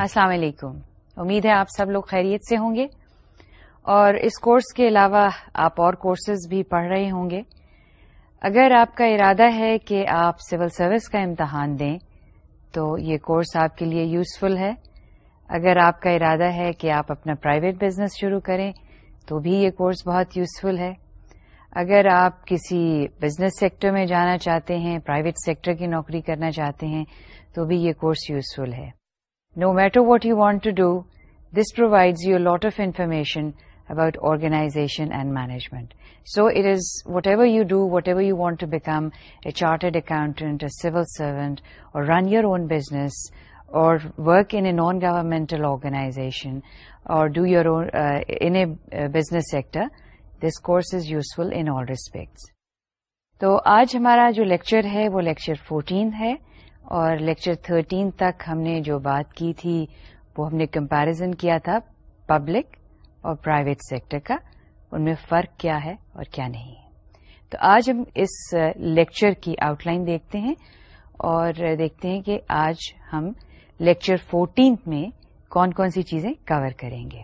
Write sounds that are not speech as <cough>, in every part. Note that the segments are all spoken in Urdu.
السلام علیکم امید ہے آپ سب لوگ خیریت سے ہوں گے اور اس کورس کے علاوہ آپ اور کورسز بھی پڑھ رہے ہوں گے اگر آپ کا ارادہ ہے کہ آپ سول سروس کا امتحان دیں تو یہ کورس آپ کے لیے یوزفل ہے اگر آپ کا ارادہ ہے کہ آپ اپنا پرائیویٹ بزنس شروع کریں تو بھی یہ کورس بہت یوزفل ہے اگر آپ کسی بزنس سیکٹر میں جانا چاہتے ہیں پرائیویٹ سیکٹر کی نوکری کرنا چاہتے ہیں تو بھی یہ کورس یوزفل ہے no matter what you want to do this provides your lot of information about organization and management so it is whatever you do whatever you want to become a chartered accountant a civil servant or run your own business or work in a non governmental organization or do your in a business sector this course is useful inspects تو آج ہمارا جو لیکچر ہے وہ لیکچر فورٹین ہے اور لیکچر 13 تک ہم نے جو بات کی تھی وہ ہم نے کمپیرزن کیا تھا پبلک اور پرائیویٹ سیکٹر کا ان میں فرق کیا ہے اور کیا نہیں ہے تو آج ہم اس لیکچر کی آؤٹ لائن دیکھتے ہیں اور دیکھتے ہیں کہ آج ہم لیکچر فورٹین میں کون کون سی چیزیں کور کریں گے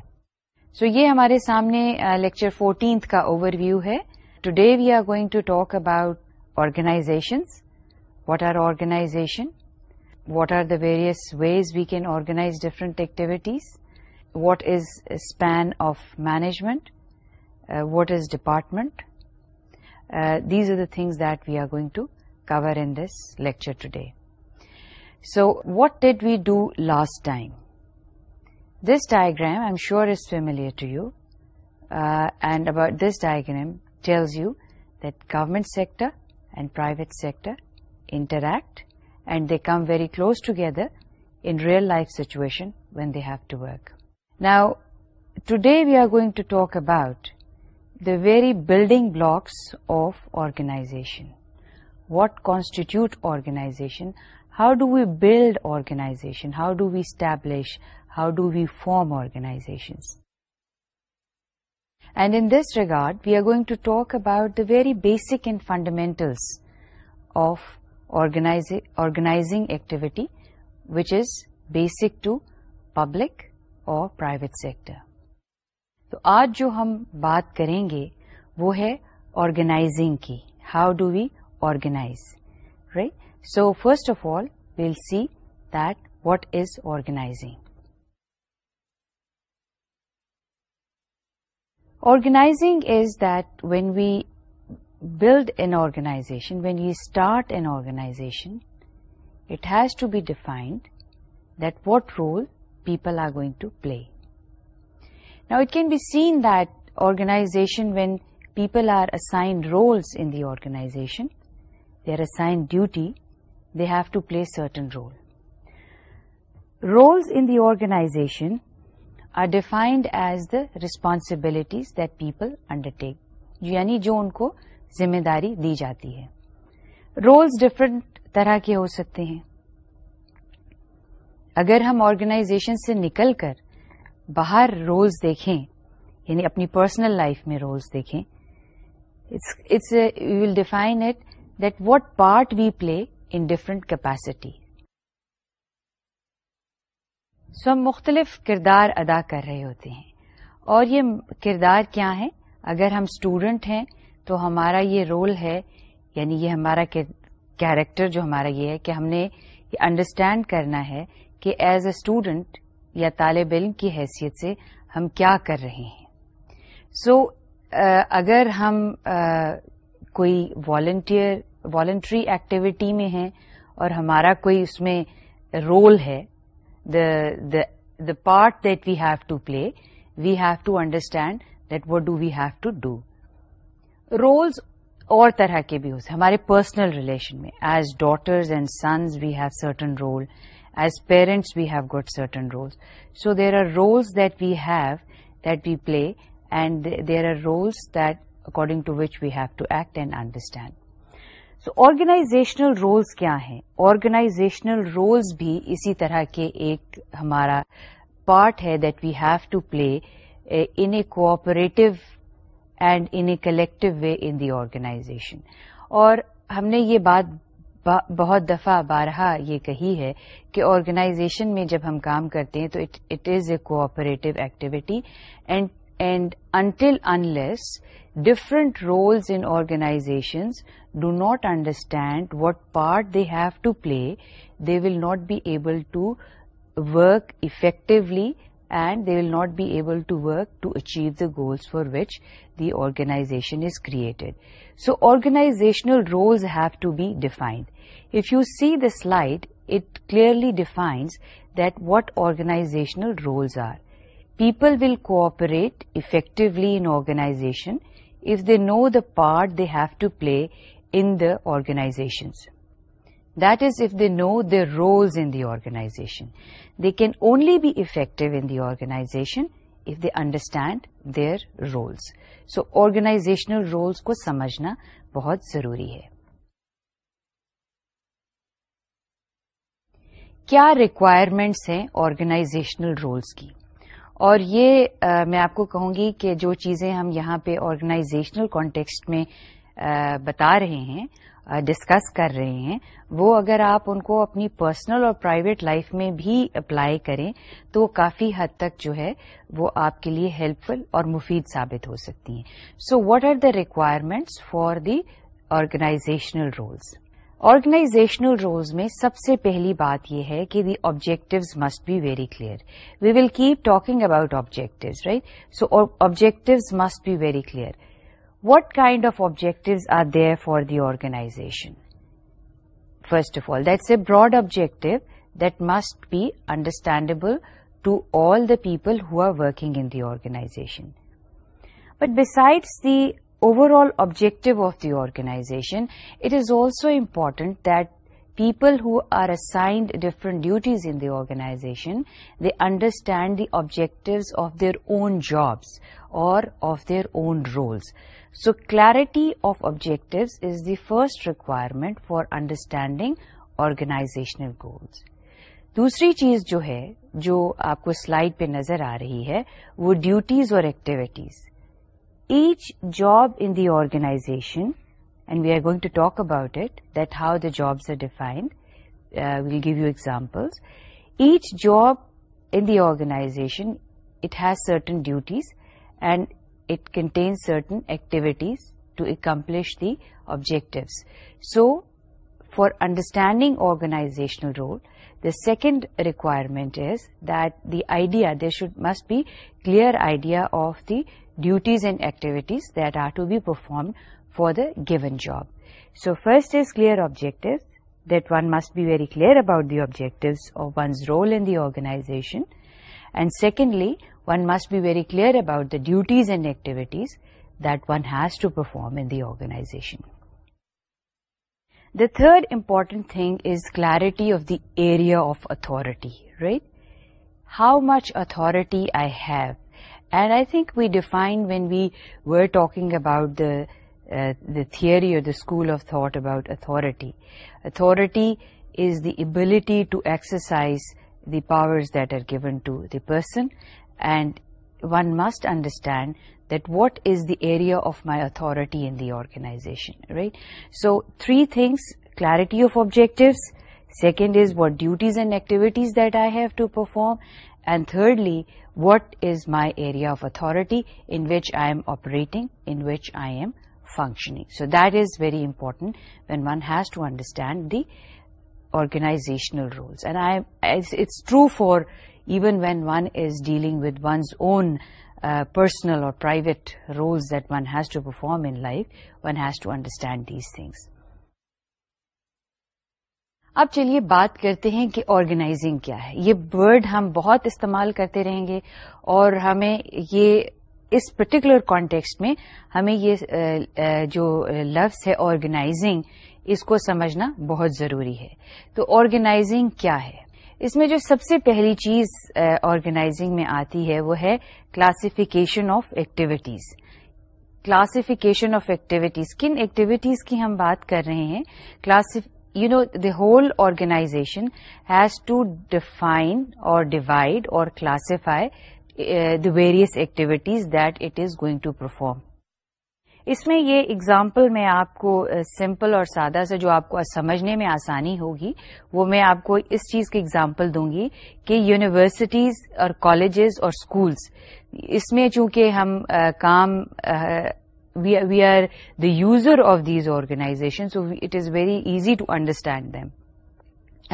سو یہ ہمارے سامنے لیکچر فورٹینتھ کا اوور ویو ہے today we are going to talk about organizations what are organization what are the various ways we can organize different activities, what is a span of management, uh, what is department. Uh, these are the things that we are going to cover in this lecture today. So what did we do last time? This diagram I'm sure is familiar to you, uh, and about this diagram tells you that government sector and private sector interact and they come very close together in real life situation when they have to work. Now, today we are going to talk about the very building blocks of organization. What constitute organization? How do we build organization? How do we establish? How do we form organizations? And in this regard, we are going to talk about the very basic and fundamentals of organizing activity which is basic to public اور پرائیویٹ سیکٹر تو آج جو ہم بات کریں گے وہ ہے آرگنائزنگ کی how do we organize right so first of all we'll see that what is organizing organize is that when we build an organization when you start an organization it has to be defined that what role people are going to play نا it can be seen that organization when people are assigned roles in the organization they are assigned duty they have to play certain role roles in the organization are defined as the responsibilities that people undertake یعنی جو ان کو ذمہ داری دی جاتی ہے رولز ڈفرنٹ طرح کے ہو سکتے ہیں اگر ہم آرگنائزیشن سے نکل کر باہر رولز دیکھیں یعنی اپنی پرسنل لائف میں رولز دیکھیں it's you define it that what part we play in different capacity سو ہم مختلف کردار ادا کر رہے ہوتے ہیں اور یہ کردار کیا ہیں اگر ہم اسٹوڈنٹ ہیں تو ہمارا یہ رول ہے یعنی یہ ہمارا کیریکٹر جو ہمارا یہ ہے کہ ہم نے یہ انڈرسٹینڈ کرنا ہے کہ ایز اے اسٹوڈنٹ یا طالب علم کی حیثیت سے ہم کیا کر رہے ہیں سو so, اگر ہم کوئی والنٹیئر والنٹری ایکٹیویٹی میں ہیں اور ہمارا کوئی اس میں رول ہے the part that we have to play we have to understand that what do we have to do roles اور طرح کے بھی ہوتے ہمارے پرسنل ریلیشن میں as daughters and sons we have certain role as parents we have got certain roles so there are roles that we have that we play and there are roles that according to which we have to act and understand so organizational roles کیا ہیں آرگنائزیشنل رولز بھی اسی طرح کے ایک ہمارا پارٹ ہے that we have to play in a cooperative and in a collective way in the organization اور ہم نے یہ بات بہت دفعہ بارہا یہ کہی ہے کہ آرگنائزیشن میں جب ہم کام کرتے ہیں تو it is a cooperative activity and until unless different roles in organizations do not understand what part they have to play they will not be able to work effectively and they will not be able to work to achieve the goals for which the organization is created. So organizational roles have to be defined. If you see the slide, it clearly defines that what organizational roles are. People will cooperate effectively in organization if they know the part they have to play in the organizations. That is if they know the roles in the organization. They can only be effective in the organization if they understand their roles. So organizational roles کو سمجھنا بہت ضروری ہے کیا ریکوائرمنٹس ہیں آرگنائزیشنل roles کی اور یہ میں آپ کو کہوں گی کہ جو چیزیں ہم یہاں پہ آرگنائزیشنل کانٹیکسٹ میں بتا رہے ہیں ڈسکس کر رہے ہیں وہ اگر آپ ان کو اپنی پرسنل اور پرائیویٹ لائف میں بھی اپلائی کریں تو کافی حد تک جو ہے وہ آپ کے لیے ہیلپ فل اور مفید ثابت ہو سکتی ہیں so what are the requirements for the organizational roles organizational roles میں سب سے پہلی بات یہ ہے کہ the objectives must be very clear we will keep talking about objectives right so objectives must be very clear What kind of objectives are there for the organization? First of all, that's a broad objective that must be understandable to all the people who are working in the organization. But besides the overall objective of the organization, it is also important that people who are assigned different duties in the organization, they understand the objectives of their own jobs or of their own roles. So clarity of objectives is the first requirement for understanding organizational goals دوسری چیز جو ہے جو آپ کو سلائڈ پہ نظر آ رہی ہے وہ ڈیوٹیز اور activities each job in the organization and we are going to talk about it that how the jobs are defined we'll give you examples each job in the organization it has certain duties and it contains certain activities to accomplish the objectives. So, for understanding organizational role, the second requirement is that there must be clear idea of the duties and activities that are to be performed for the given job. So, first is clear objectives, that one must be very clear about the objectives of one's role in the organization. And secondly, one must be very clear about the duties and activities that one has to perform in the organization. The third important thing is clarity of the area of authority, right? How much authority I have. And I think we defined when we were talking about uh, the theory or the school of thought about authority. Authority is the ability to exercise the powers that are given to the person, and one must understand that what is the area of my authority in the organization, right? So, three things: clarity of objectives, second is what duties and activities that I have to perform, and thirdly, what is my area of authority in which I am operating, in which I am functioning. So, that is very important when one has to understand the organizational roles. And it's true for even when one is dealing with one's own personal اور private roles that one has to perform in life one has to understand these things اب چلیے بات کرتے ہیں کہ آرگنائزنگ کیا ہے یہ ورڈ ہم بہت استعمال کرتے رہیں گے اور ہمیں یہ اس پرٹیکولر کانٹیکسٹ میں ہمیں یہ uh, uh, جو لفظ ہے آرگنائزنگ اس کو سمجھنا بہت ضروری ہے تو آرگنائزنگ کیا ہے اس میں جو سب سے پہلی چیز آرگنائزنگ میں آتی ہے وہ ہے classification of activities classification of activities کن ایکٹیویٹیز کی ہم بات کر رہے ہیں you know the whole organization has to define اور ڈیوائڈ اور classify the various activities that it is going to perform اس میں یہ اگزامپل میں آپ کو سمپل uh, اور سادہ سے جو آپ کو سمجھنے میں آسانی ہوگی وہ میں آپ کو اس چیز کی اگزامپل دوں گی کہ یونیورسٹیز اور کالجز اور اسکولس اس میں چونکہ ہم uh, com we are the user of these organization so it is very easy to understand them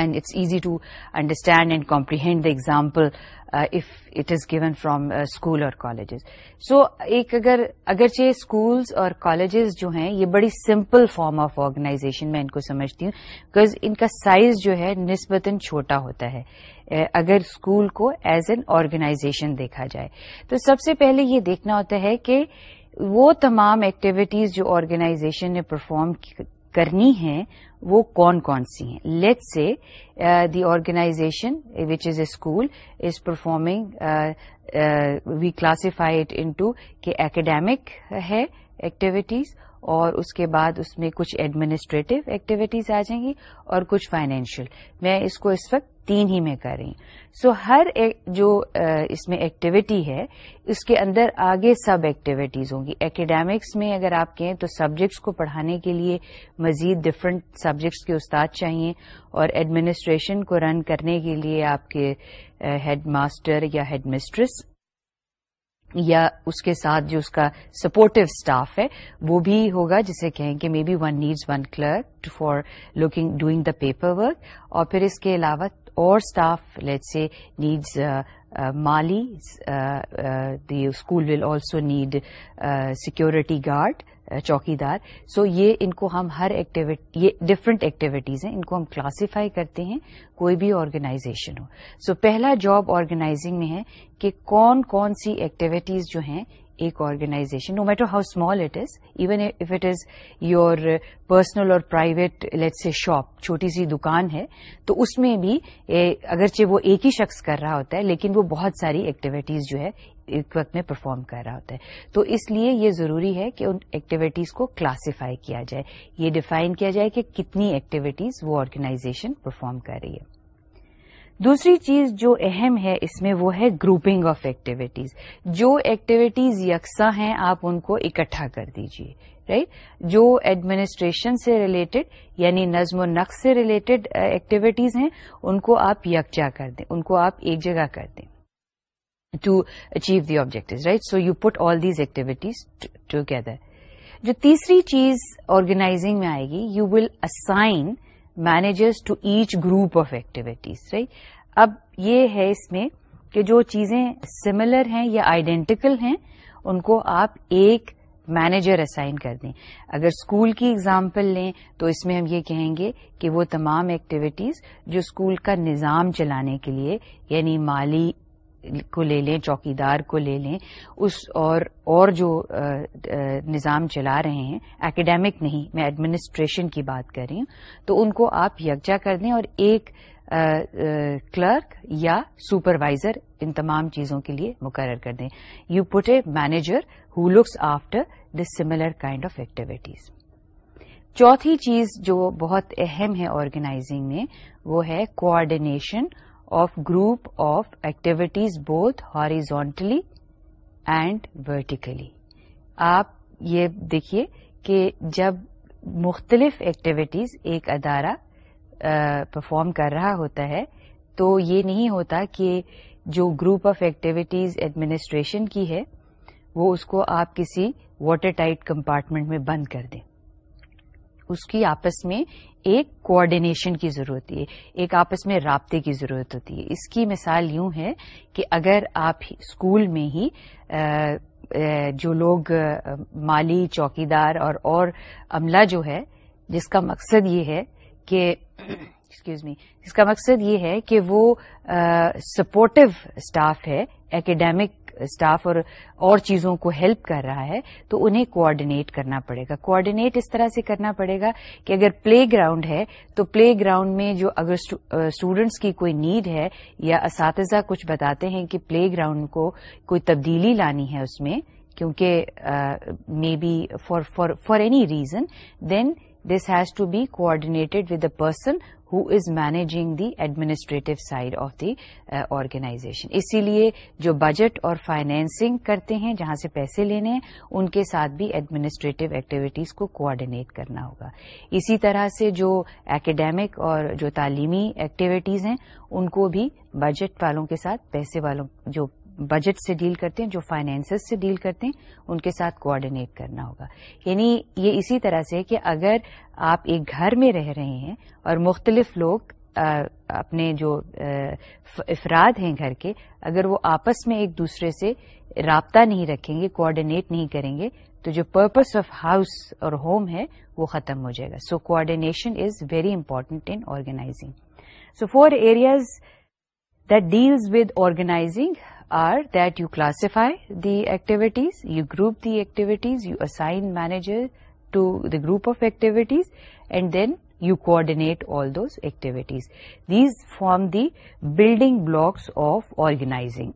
and it's easy to understand and comprehend the example of it is given from school اور کالجز سو ایک اگر اگرچہ اسکولز اور کالجز جو ہیں یہ بڑی سمپل فارم آف آرگنائزیشن میں ان کو سمجھتی ہوں بیکاز ان کا سائز جو ہے نسبتاً چھوٹا ہوتا ہے اگر اسکول کو ایز این آرگنائزیشن دیکھا جائے تو سب سے پہلے یہ دیکھنا ہوتا ہے کہ وہ تمام ایکٹیویٹیز جو آرگنائزیشن نے پرفارم کرنی ہیں وہ کون کون سی ہیں let say the organization which is a school is performing we classify it in academic ہے ایکٹیویٹیز اور اس کے بعد اس میں کچھ ایڈمنسٹریٹو ایکٹیویٹیز آ جائیں گی اور کچھ فائنینشیل میں اس کو اس وقت تین ہی میں کر رہی ہوں سو ہر جو اس میں ایکٹیویٹی ہے اس کے اندر آگے سب ایکٹیویٹیز ہوں گی اکیڈیمکس میں اگر آپ کہیں تو سبجیکٹس کو پڑھانے کے لیے مزید ڈفرنٹ سبجیکٹس کے استاد چاہیے اور ایڈمنسٹریشن کو رن کرنے کے لیے آپ کے ہیڈ ماسٹر یا ہیڈ مسٹریس یا اس کے ساتھ جو اس کا سپورٹو اسٹاف ہے وہ بھی ہوگا جسے کہیں کہ may be one needs one clerk for looking doing the paperwork اور پھر اس کے علاوہ اور staff let say needs mali the school will also need security guard chowkidar so یہ ان کو ہم ہر ایکٹیویٹی یہ ڈفرینٹ ایکٹیویٹیز ہیں ان کو ہم کلاسیفائی کرتے ہیں کوئی بھی آرگنائزیشن ہو سو پہلا جاب آرگنائزنگ میں ہے کہ کون کون سی ایکٹیویٹیز جو ہیں ایک organization no matter how small it is even if it is your personal اور پرائیویٹ لیٹ سے شاپ چھوٹی سی دکان ہے تو اس میں بھی اگرچہ وہ ایک ہی شخص کر رہا ہوتا ہے لیکن وہ بہت ساری ایکٹیویٹیز جو ہے ایک وقت میں پرفارم کر رہا ہوتا ہے تو اس لیے یہ ضروری ہے کہ ان ایکٹیویٹیز کو کلاسیفائی کیا جائے یہ ڈیفائن کیا جائے کہ کتنی ایکٹیویٹیز وہ آرگنائزیشن پرفارم کر رہی ہے دوسری چیز جو اہم ہے اس میں وہ ہے گروپنگ آف ایکٹیویٹیز جو ایکٹیویٹیز یکساں ہیں آپ ان کو اکٹھا کر دیجیے رائٹ جو ایڈمنسٹریشن سے ریلیٹڈ یعنی نظم و نقص سے ریلیٹڈ ایکٹیویٹیز uh, ہیں ان کو آپ یکجا کر دیں ان کو آپ ایک جگہ کر دیں to achieve the objects right so you put all these activities together جو تیسری چیز آرگنائزنگ میں آئے گی you will assign managers to each group of activities right اب یہ ہے اس میں کہ جو چیزیں سملر ہیں یا آئیڈینٹیکل ہیں ان کو آپ ایک مینیجر اسائن کر دیں اگر اسکول کی ایگزامپل لیں تو اس میں ہم یہ کہیں گے کہ وہ تمام ایکٹیویٹیز جو اسکول کا نظام چلانے کے لیے یعنی مالی کو لے لیں چوکیدار کو لے لیں اس اور اور جو نظام چلا رہے ہیں اکیڈیمک نہیں میں ایڈمنسٹریشن کی بات کر رہی ہوں تو ان کو آپ یکجا کر دیں اور ایک کلرک یا سپروائزر ان تمام چیزوں کے لیے مقرر کر دیں you put a manager who looks after this similar kind of activities چوتھی چیز جو بہت اہم ہے آرگنائزنگ میں وہ ہے coordination of group of activities بہت ہاریزونٹلی اینڈ ورٹیکلی آپ یہ دیکھیے کہ جب مختلف ایکٹیویٹیز ایک ادارہ پرفارم کر رہا ہوتا ہے تو یہ نہیں ہوتا کہ جو گروپ آف ایکٹیویٹیز ایڈمنسٹریشن کی ہے وہ اس کو آپ کسی واٹر ٹائٹ کمپارٹمنٹ میں بند کر دیں اس کی آپس میں ایک کوآڈینیشن کی ضرورت ہوتی ہے ایک آپس میں رابطے کی ضرورت ہوتی ہے اس کی مثال یوں ہے کہ اگر آپ اسکول میں ہی جو لوگ مالی چوکیدار اور اور عملہ جو ہے جس کا مقصد یہ ہے کہ ایکسکیوز می جس کا مقصد یہ ہے کہ وہ سپورٹو اسٹاف ہے اکیڈیمک اسٹاف اور اور چیزوں کو ہیلپ کر رہا ہے تو انہیں کوآڈینیٹ کرنا پڑے گا کوآڈینیٹ اس طرح سے کرنا پڑے گا کہ اگر پلے گراؤنڈ ہے تو پلے گراؤنڈ میں جو اگر اسٹوڈینٹس کی کوئی نیڈ ہے یا اساتذہ کچھ بتاتے ہیں کہ پلے گراؤنڈ کو کوئی تبدیلی لانی ہے اس میں کیونکہ may be for any reason then this has to be coordinated with a person who is manage the administrative side of the organization اسی لیے جو بجٹ اور فائنینسنگ کرتے ہیں جہاں سے پیسے لینے ہیں ان کے ساتھ بھی ایڈمنسٹریٹو ایکٹیویٹیز کو کوآڈینیٹ کرنا ہوگا اسی طرح سے جو ایکڈیمک اور جو تعلیمی ایکٹیویٹیز ہیں ان کو بھی بجٹ والوں کے ساتھ پیسے والوں جو بجٹ سے ڈیل کرتے ہیں جو فائنینسز سے ڈیل کرتے ہیں ان کے ساتھ کوآڈینیٹ کرنا ہوگا یعنی یہ اسی طرح سے کہ اگر آپ ایک گھر میں رہ رہے ہیں اور مختلف لوگ اپنے جو افراد ہیں گھر کے اگر وہ آپس میں ایک دوسرے سے رابطہ نہیں رکھیں گے کوآرڈینیٹ نہیں کریں گے تو جو پرپز آف ہاؤس اور ہوم ہے وہ ختم ہو جائے گا so coordination is very important in organizing so four areas that deals with organizing are that you classify the activities, you group the activities, you assign manager to the group of activities, and then you coordinate all those activities. These form the building blocks of organizing.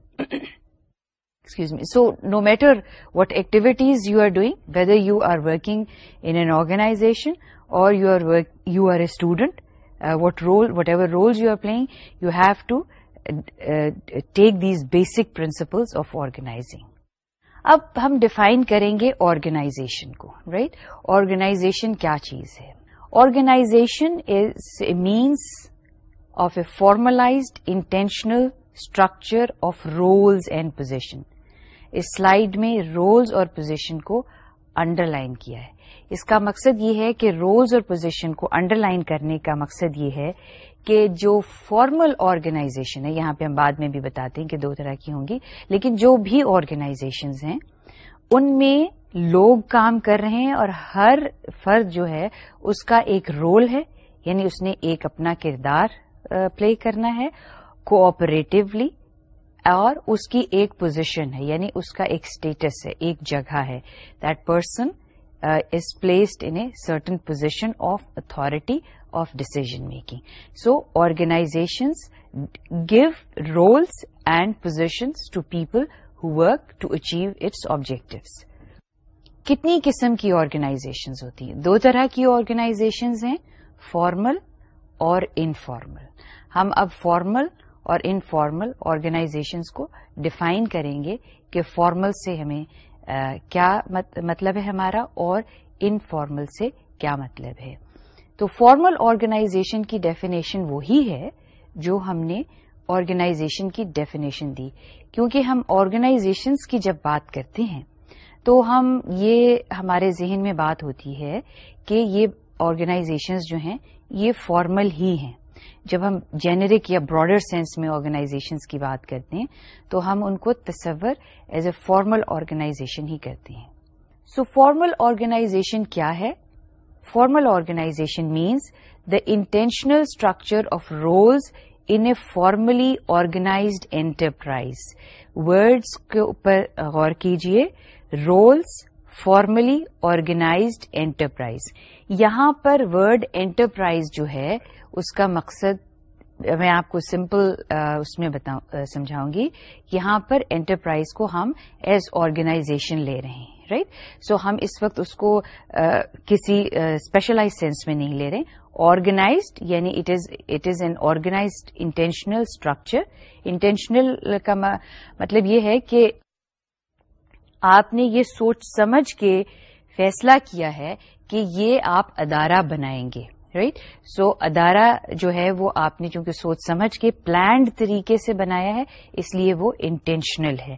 <coughs> Excuse me. So, no matter what activities you are doing, whether you are working in an organization or you are a student, uh, whatever roles you are playing, you have to take these basic principles of organizing اب ہم ڈیفائن کریں گے آرگنائزیشن کو رائٹ آرگنائزیشن کیا چیز ہے organization is a means of a formalized intentional structure of roles and position us slide میں رولز اور پوزیشن کو انڈر لائن کیا ہے اس کا مقصد یہ ہے کہ رولز اور پوزیشن کو انڈر لائن کرنے کا مقصد یہ ہے کہ جو فارمل آرگنائزیشن ہے یہاں پہ ہم بعد میں بھی بتاتے ہیں کہ دو طرح کی ہوں گی لیکن جو بھی آرگنائزیشنز ہیں ان میں لوگ کام کر رہے ہیں اور ہر فرد جو ہے اس کا ایک رول ہے یعنی اس نے ایک اپنا کردار پلے کرنا ہے کوپریٹولی اور اس کی ایک پوزیشن ہے یعنی اس کا ایک اسٹیٹس ہے ایک جگہ ہے that person is uh, placed in a certain position of authority of decision making so organizations give roles and positions to people who work to achieve its objectives. کتنی قسم کی آرگنائزیشنز ہوتی ہیں دو طرح کی آرگنائزیشنز ہیں فارمل اور انفارمل ہم اب فارمل اور انفارمل آرگنائزیشنز کو ڈیفائن کریں گے کہ فارمل سے ہمیں کیا مطلب ہے ہمارا اور انفارمل سے کیا مطلب ہے تو فارمل آرگنائزیشن کی ڈیفینیشن وہی ہے جو ہم نے آرگنائزیشن کی ڈیفینیشن دی کیونکہ ہم آرگنائزیشنس کی جب بات کرتے ہیں تو ہم یہ ہمارے ذہن میں بات ہوتی ہے کہ یہ آرگنائزیشنز جو ہیں یہ فارمل ہی ہیں جب ہم جینرک یا براڈر سینس میں آرگنائزیشنس کی بات کرتے ہیں تو ہم ان کو تصور ایز اے فارمل آرگنائزیشن ہی کرتے ہیں سو فارمل آرگنائزیشن کیا ہے formal organization means the intentional structure of roles in a formally organized enterprise words کے اوپر غور کیجیے رولس فارملی آرگنائزڈ انٹرپرائز یہاں پر ورڈ انٹرپرائز جو ہے اس کا مقصد میں آپ کو سمپل اس میں سمجھاؤں گی یہاں پر انٹرپرائز کو ہم ایز آرگنائزیشن لے رہے ہیں رائٹ سو ہم اس وقت اس کو کسی اسپیشلائز سینس میں نہیں لے رہے آرگنائزڈ یعنی it is it is an organized intentional structure intentional کا مطلب یہ ہے کہ آپ نے یہ سوچ سمجھ کے فیصلہ کیا ہے کہ یہ آپ ادارہ بنائیں گے رائٹ سو ادارہ جو ہے وہ آپ نے چونکہ سوچ سمجھ کے پلانڈ طریقے سے بنایا ہے اس لیے وہ انٹینشنل ہے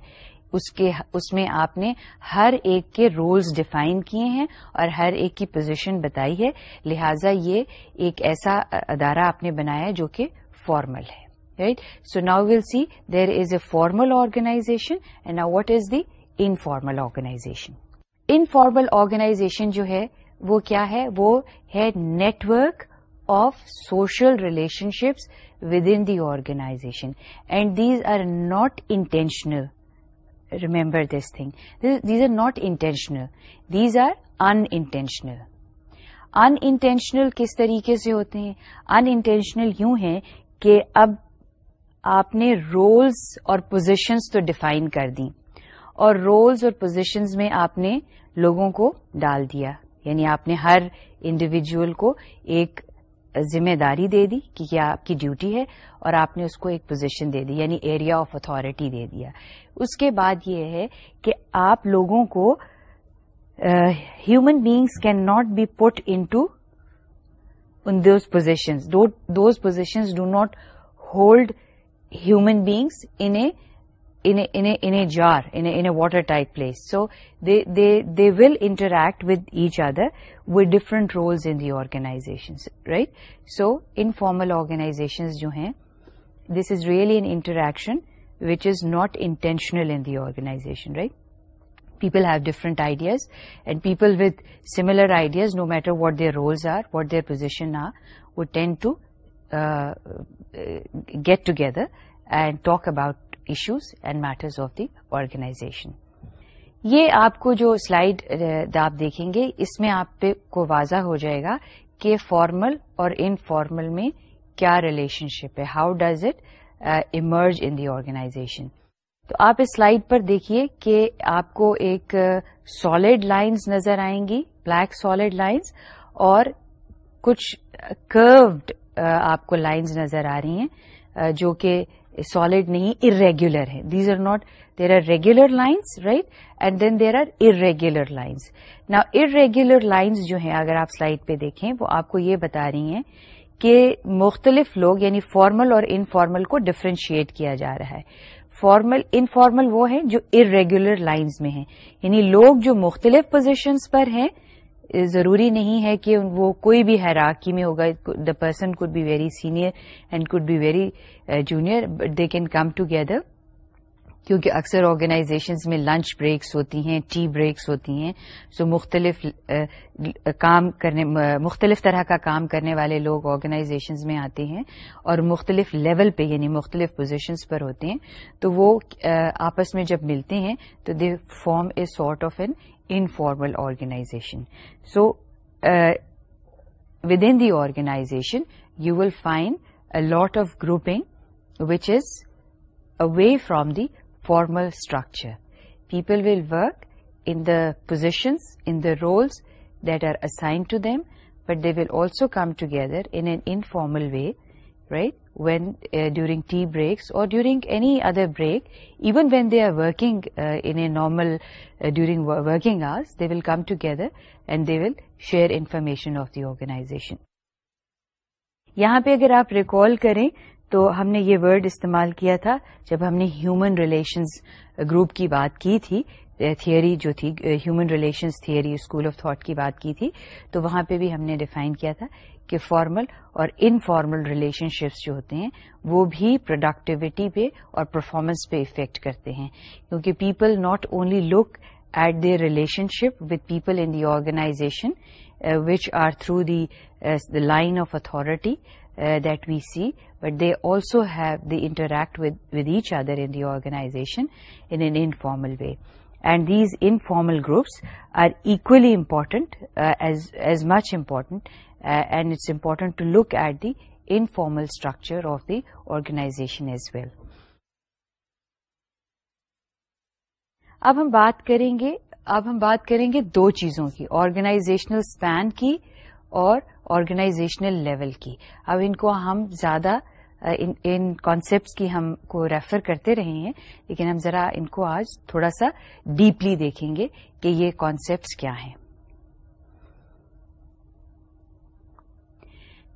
اس کے اس میں آپ نے ہر ایک کے رولز ڈیفائن کیے ہیں اور ہر ایک کی پوزیشن بتائی ہے لہذا یہ ایک ایسا ادارہ آپ نے بنایا جو کہ فارمل ہے right so now will see there is a formal organization and now what is the informal organization informal organization جو ہے وہ کیا ہے وہ ہے network of social relationships within the organization and these are not intentional remember this thing these are not intentional these are intentional intentional کس طریقے سے ہوتے ہیں ان انٹینشنل یوں ہے کہ اب آپ نے رولس اور پوزیشنس تو ڈیفائن کر دی اور رولس اور پوزیشنز میں آپ نے لوگوں کو ڈال دیا یعنی آپ نے ہر انڈیویجل کو ایک ذمہ داری دے دی کہ یہ آپ کی ڈیوٹی ہے اور آپ نے اس کو ایک پوزیشن دے دی یعنی ایریا آف اتارٹی دے دیا اس کے بعد یہ ہے کہ آپ لوگوں کو human beings can not be put into those positions those positions do not hold human beings in a in a jar, in a watertight place. So they will interact with each other with different roles in the organizations, right? So informal organizations jo hain, this is really an interaction which is not intentional in the organization, right? People have different ideas, and people with similar ideas, no matter what their roles are, what their position are, would tend to uh, uh, get together and talk about issues and matters of the organization یہ آپ کو جو سلائڈ آپ دیکھیں گے اس میں آپ کو واضح ہو جائے گا کہ فارمل اور انفارمل میں کیا ریلیشن شپ ہے how does it emerge in the organization تو آپ اس سلائڈ پر دیکھیے کہ آپ کو ایک سالڈ لائنز نظر آئیں گی بلیک سالڈ لائنز اور کچھ کروڈ آپ کو لائنز نظر آ رہی ہیں جو کہ سالڈ نہیں ارریگولر ہے these are not there are regular lines right and then there are irregular lines نا ارریگولر لائنس جو ہیں اگر آپ سلائڈ پہ دیکھیں وہ آپ کو یہ بتا رہی ہیں کہ مختلف لوگ یعنی فارمل اور انفارمل کو ڈفرینشیٹ کیا جا رہا ہے فارمل انفارمل وہ ہیں جو ارریگولر ریگولر لائنس میں ہیں یعنی لوگ جو مختلف پوزیشنس پر ہیں ضروری نہیں ہے کہ وہ کوئی بھی حیراکی میں ہوگا the person could be very senior and could be very junior but they can come together کیونکہ اکثر آرگنائزیشنز میں لنچ بریکس ہوتی ہیں ٹی بریکس ہوتی ہیں سو مختلف uh, کام کرنے مختلف طرح کا کام کرنے والے لوگ آرگنائزیشنز میں آتے ہیں اور مختلف لیول پہ یعنی مختلف پوزیشنس پر ہوتے ہیں تو وہ uh, آپس میں جب ملتے ہیں تو they form a sort of an informal organization. So uh, within the organization, you will find a lot of grouping which is away from the formal structure. People will work in the positions, in the roles that are assigned to them, but they will also come together in an informal way, right? When divorce اور during any other break even when they are working a normal during working hour come together and they will share information of the organization یہاں پہ اگر آپ ریکال کریں تو ہم نے یہ ورڈ استعمال کیا تھا جب ہم نے ہیومن ریلیشنز گروپ کی بات کی تھی تھیوری جو تھی human relations theory school of thought کی بات کی تھی تو وہاں پہ بھی ہم نے ڈیفائن کیا تھا کہ فارمل اور انفارمل ریلیشن شپس جو ہوتے ہیں وہ بھی پروڈکٹیوٹی پہ اور پرفارمنس پہ افیکٹ کرتے ہیں کیونکہ people not only look at the relationship with people in the organization which are through the line of authority that we see but they also have the interact with each other in the organization in an informal way and these informal groups are equally important as much important and it's important to look at the informal structure of the organization as well اب ہم اب ہم بات کریں گے دو چیزوں کی آرگنازیشنل اسپین کی اور آرگنائزیشنل لیول کی اب ان کو ہم زیادہ ان کانسیپٹس کی ہم کو ریفر کرتے رہے ہیں لیکن ہم ذرا ان کو آج تھوڑا سا ڈیپلی دیکھیں گے کہ یہ کانسیپٹس کیا ہیں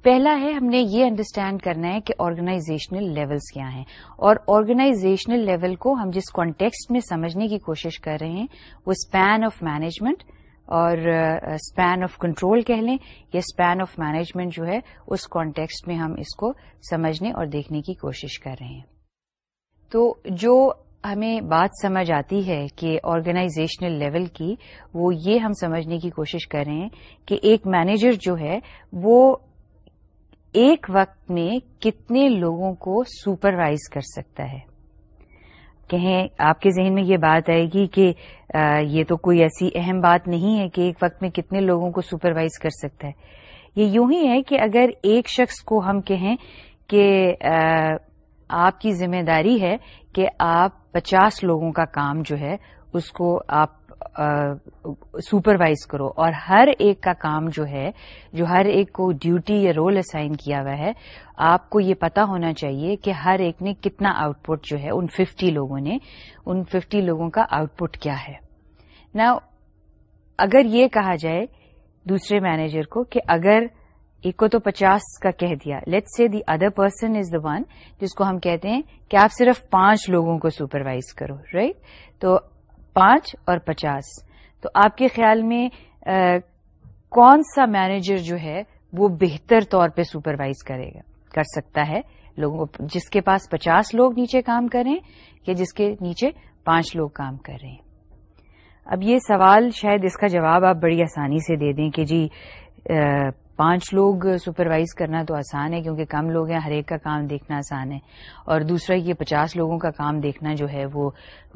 پہلا ہے ہم نے یہ انڈرسٹینڈ کرنا ہے کہ آرگنائزیشنل لیولس کیا ہیں اور آرگنائزیشنل لیول کو ہم جس کانٹیکسٹ میں سمجھنے کی کوشش کر رہے ہیں وہ اسپین آف مینجمنٹ اور اسپین آف کنٹرول کہہ لیں یا اسپین آف مینجمنٹ جو ہے اس کانٹیکسٹ میں ہم اس کو سمجھنے اور دیکھنے کی کوشش کر رہے ہیں تو جو ہمیں بات سمجھ آتی ہے کہ آرگنائزیشنل لیول کی وہ یہ ہم سمجھنے کی کوشش کر رہے ہیں کہ ایک مینیجر جو ہے وہ ایک وقت میں کتنے لوگوں کو سپروائز کر سکتا ہے کہیں آپ کے ذہن میں یہ بات آئے گی کہ یہ تو کوئی ایسی اہم بات نہیں ہے کہ ایک وقت میں کتنے لوگوں کو سپروائز کر سکتا ہے یہ یوں ہی ہے کہ اگر ایک شخص کو ہم کہیں کہ آپ کی ذمہ داری ہے کہ آپ پچاس لوگوں کا کام جو ہے اس کو آپ سپروائز کرو اور ہر ایک کا کام جو ہے جو ہر ایک کو ڈیوٹی یا رول اسائن کیا ہوا ہے آپ کو یہ پتا ہونا چاہیے کہ ہر ایک نے کتنا آؤٹ پٹ جو ہے ان ففٹی لوگوں نے ان ففٹی لوگوں کا آؤٹ پٹ کیا ہے نا اگر یہ کہا جائے دوسرے مینیجر کو کہ اگر ایک کو تو پچاس کا کہہ دیا let see the other person is the one جس کو ہم کہتے ہیں کہ آپ صرف پانچ لوگوں کو سپروائز کرو رائٹ right? تو پانچ اور پچاس تو آپ کے خیال میں آ, کون سا مینیجر جو ہے وہ بہتر طور پہ سپروائز کرے گا کر سکتا ہے لوگوں کو جس کے پاس پچاس لوگ نیچے کام کریں یا جس کے نیچے پانچ لوگ کام کر رہے ہیں اب یہ سوال شاید اس کا جواب آپ بڑی آسانی سے دے دیں کہ جی پانچ لوگ سپروائز کرنا تو آسان ہے کیونکہ کم لوگ ہیں ہر ایک کا کام دیکھنا آسان ہے اور دوسرا یہ پچاس لوگوں کا کام دیکھنا جو ہے وہ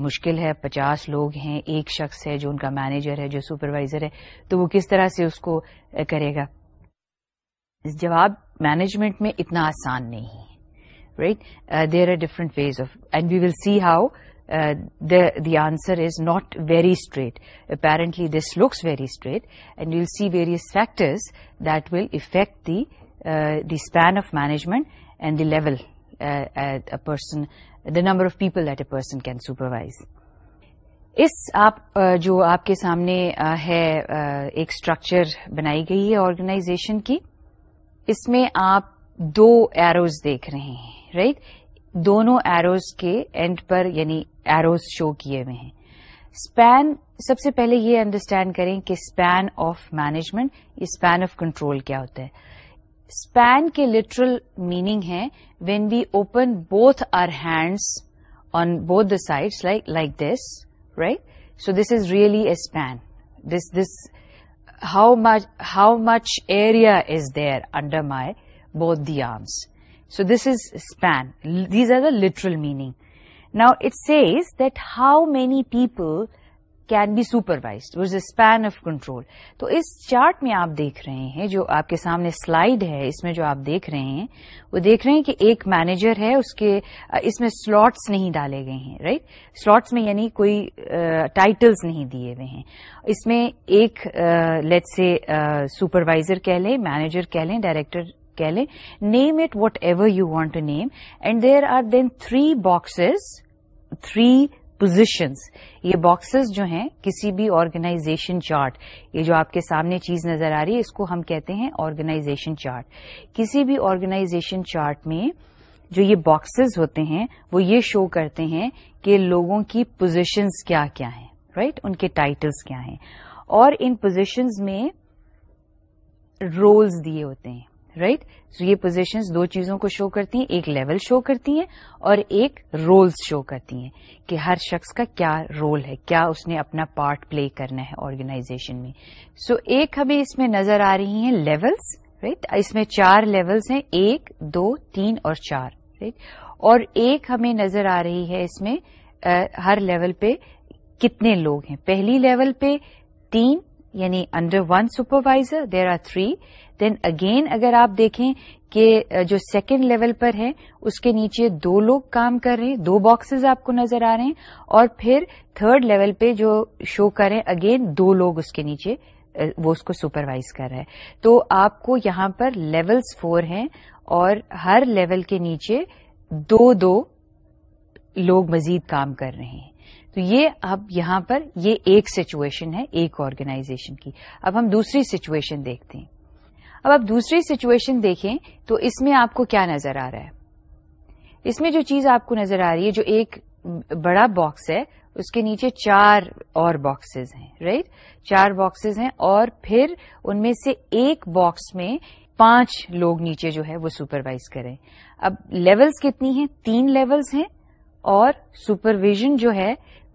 مشکل ہے پچاس لوگ ہیں ایک شخص ہے جو ان کا مینیجر ہے جو سپروائزر ہے تو وہ کس طرح سے اس کو کرے گا جواب مینجمنٹ میں اتنا آسان نہیں right there are different ways of and we will see how the answer is not very straight apparently this looks very straight and you see various factors that will affect the the span of management and the level person the number of people that a person can supervise اس آپ uh, جو آپ کے سامنے uh, ہے uh, ایک اسٹرکچر بنائی گئی ہے آرگنائزیشن کی اس میں آپ دو ایروز دیکھ رہے ہیں رائٹ دونوں ایروز کے اینڈ پر یعنی ایروز شو کیے ہوئے ہیں اسپین سب سے پہلے یہ انڈرسٹینڈ کریں کہ span of management span of control کیا ہوتا ہے اسپین کے لٹرل میننگ ہے when we open both our hands on both the side like like this right so this is really a span this this how much area is there under my both the arms. So this is span. These are the literal meaning. Now it says that how many people can be supervised was a span of control تو اس چارٹ میں آپ دیکھ رہے ہیں جو آپ کے سامنے سلائیڈ ہے اس میں جو آپ دیکھ رہے ہیں وہ دیکھ رہے ہیں کہ ایک مینیجر ہے اس کے اس میں سلاٹس نہیں ڈالے گئے ہیں رائٹ right? سلاٹس میں یعنی کوئی ٹائٹلس نہیں دیے ہوئے ہیں اس میں ایک لیٹ سے سپروائزر کہہ لیں مینیجر کہہ لیں ڈائریکٹر کہہ لیں name it whatever you want to name and there are then three boxes three positions یہ باکسز جو ہیں کسی بھی آرگنائزیشن چارٹ یہ جو آپ کے سامنے چیز نظر آ رہی ہے اس کو ہم کہتے ہیں آرگنائزیشن چارٹ کسی بھی آرگنائزیشن چارٹ میں جو یہ باکسز ہوتے ہیں وہ یہ شو کرتے ہیں کہ لوگوں کی پوزیشنز کیا کیا ہیں رائٹ right? ان کے ٹائٹلز کیا ہیں اور ان پوزیشنز میں رولز دیے ہوتے ہیں رائٹ یہ پوزیشن دو چیزوں کو شو کرتی ہیں ایک لیول شو کرتی ہیں اور ایک رولس شو کرتی ہیں کہ ہر شخص کا کیا رول ہے کیا اس نے اپنا پارٹ پلے کرنا ہے آرگنائزیشن میں سو ایک ہمیں اس میں نظر آ رہی ہیں لیولس رائٹ اس میں چار لیول ہیں ایک دو تین اور چار رائٹ اور ایک ہمیں نظر آ رہی ہے اس میں ہر لیول پہ کتنے لوگ ہیں پہلی لیول پہ تین یعنی under one supervisor there are three then again اگر آپ دیکھیں کہ جو سیکنڈ لیول پر ہے اس کے نیچے دو لوگ کام کر رہے ہیں دو باکسز آپ کو نظر آ رہے ہیں اور پھر تھرڈ لیول پہ جو شو کر ہیں اگین دو لوگ اس کے نیچے وہ اس کو سپروائز کر رہا ہے تو آپ کو یہاں پر لیولس فور ہیں اور ہر لیول کے نیچے دو دو لوگ مزید کام کر رہے ہیں تو یہ اب یہاں پر یہ ایک سچویشن ہے ایک آرگنائزیشن کی اب ہم دوسری سچویشن دیکھتے ہیں اب آپ دوسری سچویشن دیکھیں تو اس میں آپ کو کیا نظر آ رہا ہے اس میں جو چیز آپ کو نظر آ رہی ہے جو ایک بڑا باکس ہے اس کے نیچے چار اور باکسز ہیں رائٹ right? چار باکسز ہیں اور پھر ان میں سے ایک باکس میں پانچ لوگ نیچے جو ہے وہ سپروائز کریں اب لیولز کتنی ہیں تین لیولز ہیں اور سپرویژن جو ہے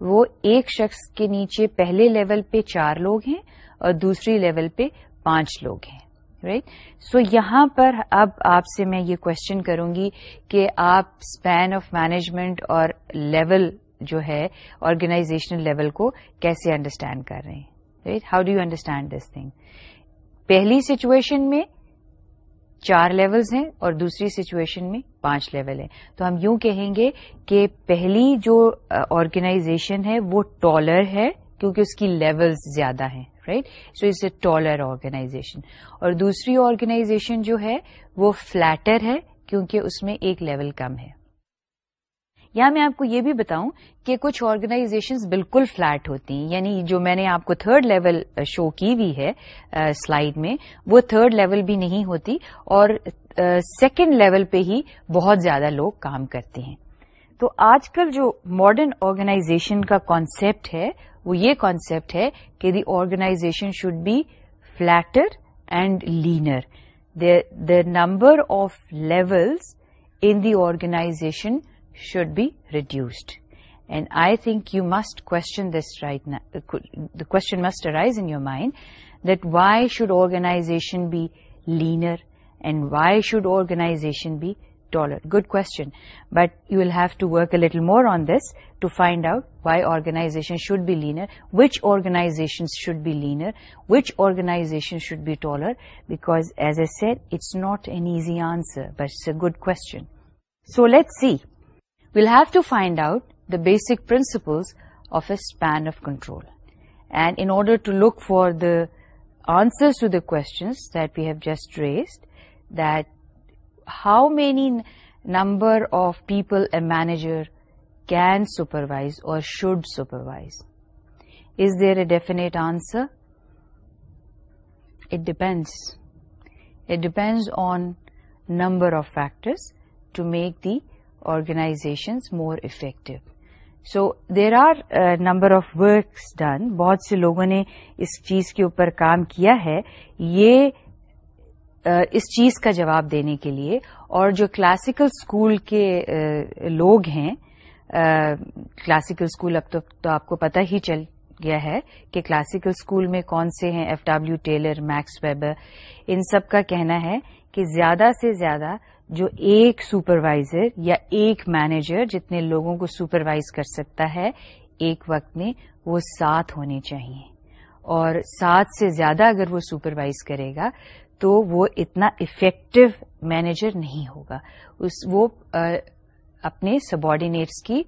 وہ ایک شخص کے نیچے پہلے لیول پہ چار لوگ ہیں اور دوسری لیول پہ پانچ لوگ ہیں رائٹ right? سو so, یہاں پر اب آپ سے میں یہ کوشچن کروں گی کہ آپ اسپین آف مینجمنٹ اور لیول جو ہے آرگنائزیشنل لیول کو کیسے انڈرسٹینڈ کر رہے ہیں right how do you understand this thing پہلی سچویشن میں چار لیولز ہیں اور دوسری سچویشن میں پانچ لیول ہیں تو ہم یوں کہیں گے کہ پہلی جو آرگنائزیشن ہے وہ ٹالر ہے کیونکہ اس کی لیولز زیادہ ہیں right so is a taller organisation اور دوسری آرگنائزیشن جو ہے وہ فلیٹر ہے کیونکہ اس میں ایک لیول کم ہے یا میں آپ کو یہ بھی بتاؤں کہ کچھ آرگنائزیشن بالکل فلیٹ ہوتی ہیں یعنی جو میں نے آپ کو تھرڈ لیول شو کی ہوئی ہے سلائیڈ uh, میں وہ تھرڈ لیول بھی نہیں ہوتی اور سیکنڈ uh, لیول پہ ہی بہت زیادہ لوگ کام کرتے ہیں تو آج کل جو ماڈرن آرگنائزیشن کا کانسیپٹ ہے وہ یہ کانسیپٹ ہے کہ the organization should be flatter and leaner the number of levels in the organization should be reduced. And I think you must question this right now. The question must arise in your mind that why should organization be leaner and why should organization be taller? Good question, but you will have to work a little more on this to find out why organizations should be leaner, which organizations should be leaner, which organizations should be taller, because as I said, it's not an easy answer, but it's a good question. So let's see we'll have to find out the basic principles of a span of control. And in order to look for the answers to the questions that we have just raised, that how many number of people a manager can supervise or should supervise. Is there a definite answer? It depends. It depends on number of factors to make the more more effective so there are number of works done بہت سے لوگوں نے اس چیز کے اوپر کام کیا ہے یہ اس چیز کا جواب دینے کے لیے اور جو کلاسیکل اسکول کے لوگ ہیں کلاسیکل اسکول اب تو آپ کو پتہ ہی چل گیا ہے کہ کلاسیکل اسکول میں کون سے ہیں F W Taylor Max Weber ان سب کا کہنا ہے کہ زیادہ سے زیادہ جو ایک سپروائزر یا ایک مینیجر جتنے لوگوں کو سپروائز کر سکتا ہے ایک وقت میں وہ سات ہونے چاہیے اور سات سے زیادہ اگر وہ سپروائز کرے گا تو وہ اتنا افیکٹو مینیجر نہیں ہوگا اس وہ اپنے سبارڈینیٹس کی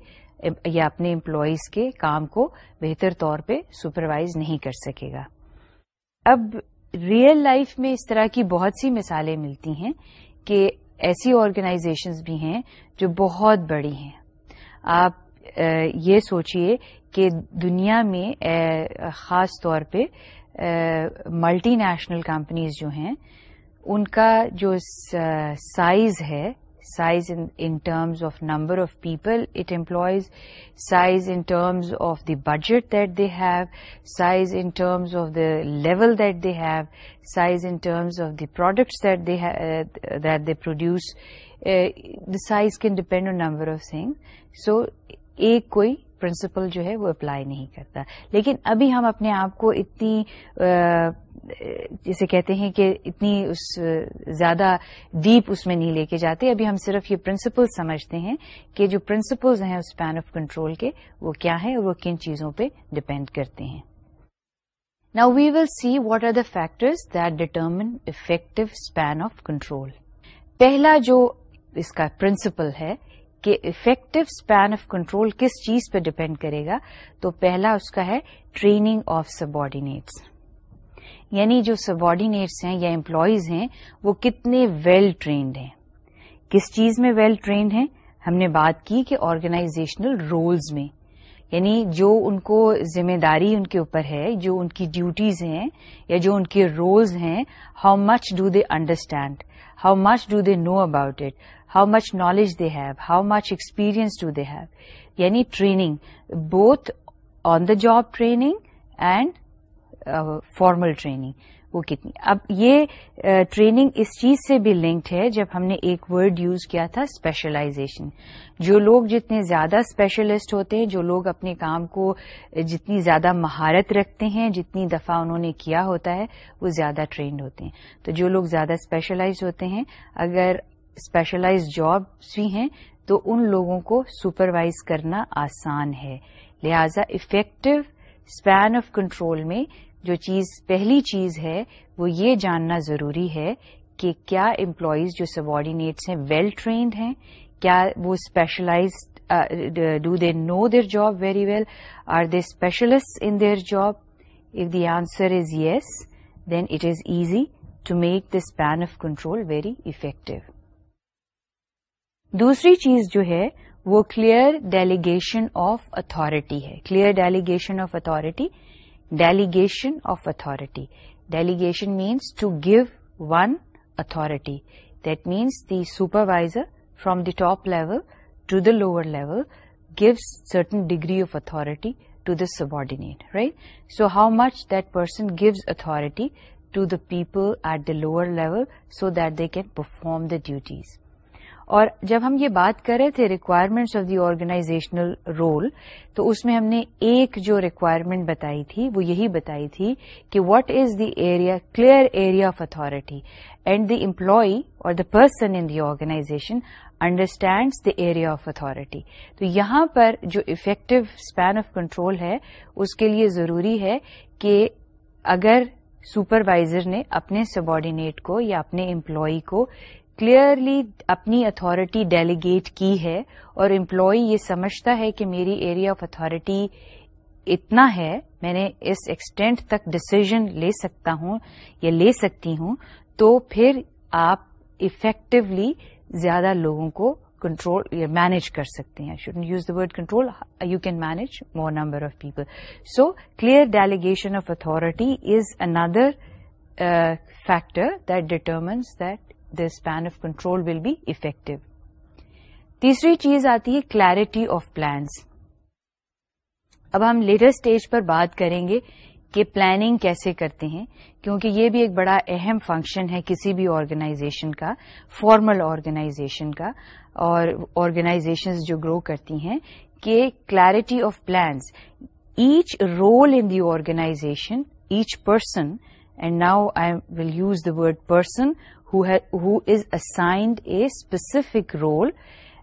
یا اپنے امپلائیز کے کام کو بہتر طور پہ سپروائز نہیں کر سکے گا اب ریئل لائف میں اس طرح کی بہت سی مثالیں ملتی ہیں کہ ایسی آرگنائزیشنز بھی ہیں جو بہت بڑی ہیں آپ یہ سوچئے کہ دنیا میں خاص طور پہ ملٹی نیشنل کمپنیز جو ہیں ان کا جو سائز ہے size in terms of number of people, it employs size in terms of the budget that they have, size in terms of the level that they have, size in terms of the products that they uh, produce. Uh, the size can depend on number of things. So, a koi principle جو ہے وہ اپلائی نہیں کرتا لیکن ابھی ہم اپنے آپ کو اتنی جسے کہتے ہیں کہ اتنی اس زیادہ ڈیپ اس میں نہیں لے کے جاتے ابھی ہم صرف یہ پرنسپل سمجھتے ہیں کہ جو پرنسپلز ہیں اس پین آف کنٹرول کے وہ کیا ہے اور وہ کن چیزوں پہ ڈپینڈ کرتے ہیں نا we will see what are the factors that determine effective span of control پہلا جو اس کا پرنسپل ہے کہ افیکٹو اسپین آف کنٹرول کس چیز پہ ڈپینڈ کرے گا تو پہلا اس کا ہے ٹریننگ آف سب یعنی جو سب ہیں یا امپلائیز ہیں وہ کتنے ویل ٹرینڈ ہیں کس چیز میں ویل ٹرینڈ ہیں ہم نے بات کی کہ آرگنائزیشنل رولز میں یعنی جو ان کو ذمہ داری ان کے اوپر ہے جو ان کی ڈیوٹیز ہیں یا جو ان کے رولز ہیں how much do they understand how much do they know about it how much knowledge they have how much experience do they have یعنی training both on the job training and formal training وہ کتنی اب یہ ٹریننگ uh, اس چیز سے بھی لنکڈ ہے جب ہم نے ایک ورڈ یوز کیا تھا اسپیشلائزیشن جو لوگ جتنے زیادہ اسپیشلسٹ ہوتے ہیں جو لوگ اپنے کام کو جتنی زیادہ مہارت رکھتے ہیں جتنی دفعہ انہوں نے کیا ہوتا ہے وہ زیادہ ٹرینڈ ہوتے ہیں تو جو لوگ زیادہ اسپیشلائز ہوتے ہیں اگر اسپیشلائز جابس بھی ہیں تو ان لوگوں کو سپروائز کرنا آسان ہے لہذا افیکٹو اسپین آف کنٹرول میں جو چیز پہلی چیز ہے وہ یہ جاننا ضروری ہے کہ کیا امپلائیز جو سب ہیں ویل well ٹرینڈ ہیں کیا وہ specialize do they know their job very well are they specialist in their job if the answer is yes then it is easy to make the span of control very effective دوسری چیز جو ہے وہ کلیئر ڈیلیگیشن آف اتارٹی ہے clear delegation of authority delegation of authority delegation means to give one authority that means the supervisor from the top level to the lower level gives certain degree of authority to the subordinate right so how much that person gives authority to the people at the lower level so that they can perform the duties اور جب ہم یہ بات کر رہے تھے requirements of the organizational role تو اس میں ہم نے ایک جو ریکوائرمنٹ بتائی تھی وہ یہی بتائی تھی کہ what is the area clear area of authority and the employee or the person in the organization understands the area of authority تو یہاں پر جو افیکٹو اسپین آف کنٹرول ہے اس کے لیے ضروری ہے کہ اگر سپروائزر نے اپنے سبارڈینیٹ کو یا اپنے امپلائی کو کلیئرلی اپنی اتارٹی ڈیلیگیٹ کی ہے اور امپلائی یہ سمجھتا ہے کہ میری ایریا آف اتھارٹی اتنا ہے میں نے اس ایکسٹینٹ تک ڈسیزن لے سکتا ہوں یا لے سکتی ہوں تو پھر آپ افیکٹولی زیادہ لوگوں کو کنٹرول یا مینج کر سکتے ہیں should use the word control you can manage more number of people so clear delegation of authority is another factor that determines that this span of control will be effective. تیسری چیز آتی ہے کلیرٹی آف پلانس اب ہم لیٹر اسٹیج پر بات کریں گے کہ پلاننگ کیسے کرتے ہیں کیونکہ یہ بھی ایک بڑا اہم فنکشن ہے کسی بھی آرگنائزیشن کا فارمل آرگنائزیشن کا اور آرگنائزیشن جو گرو کرتی ہیں کہ clarity of plans each role in the organization each person and now I will use the word person who, who is assigned a specific role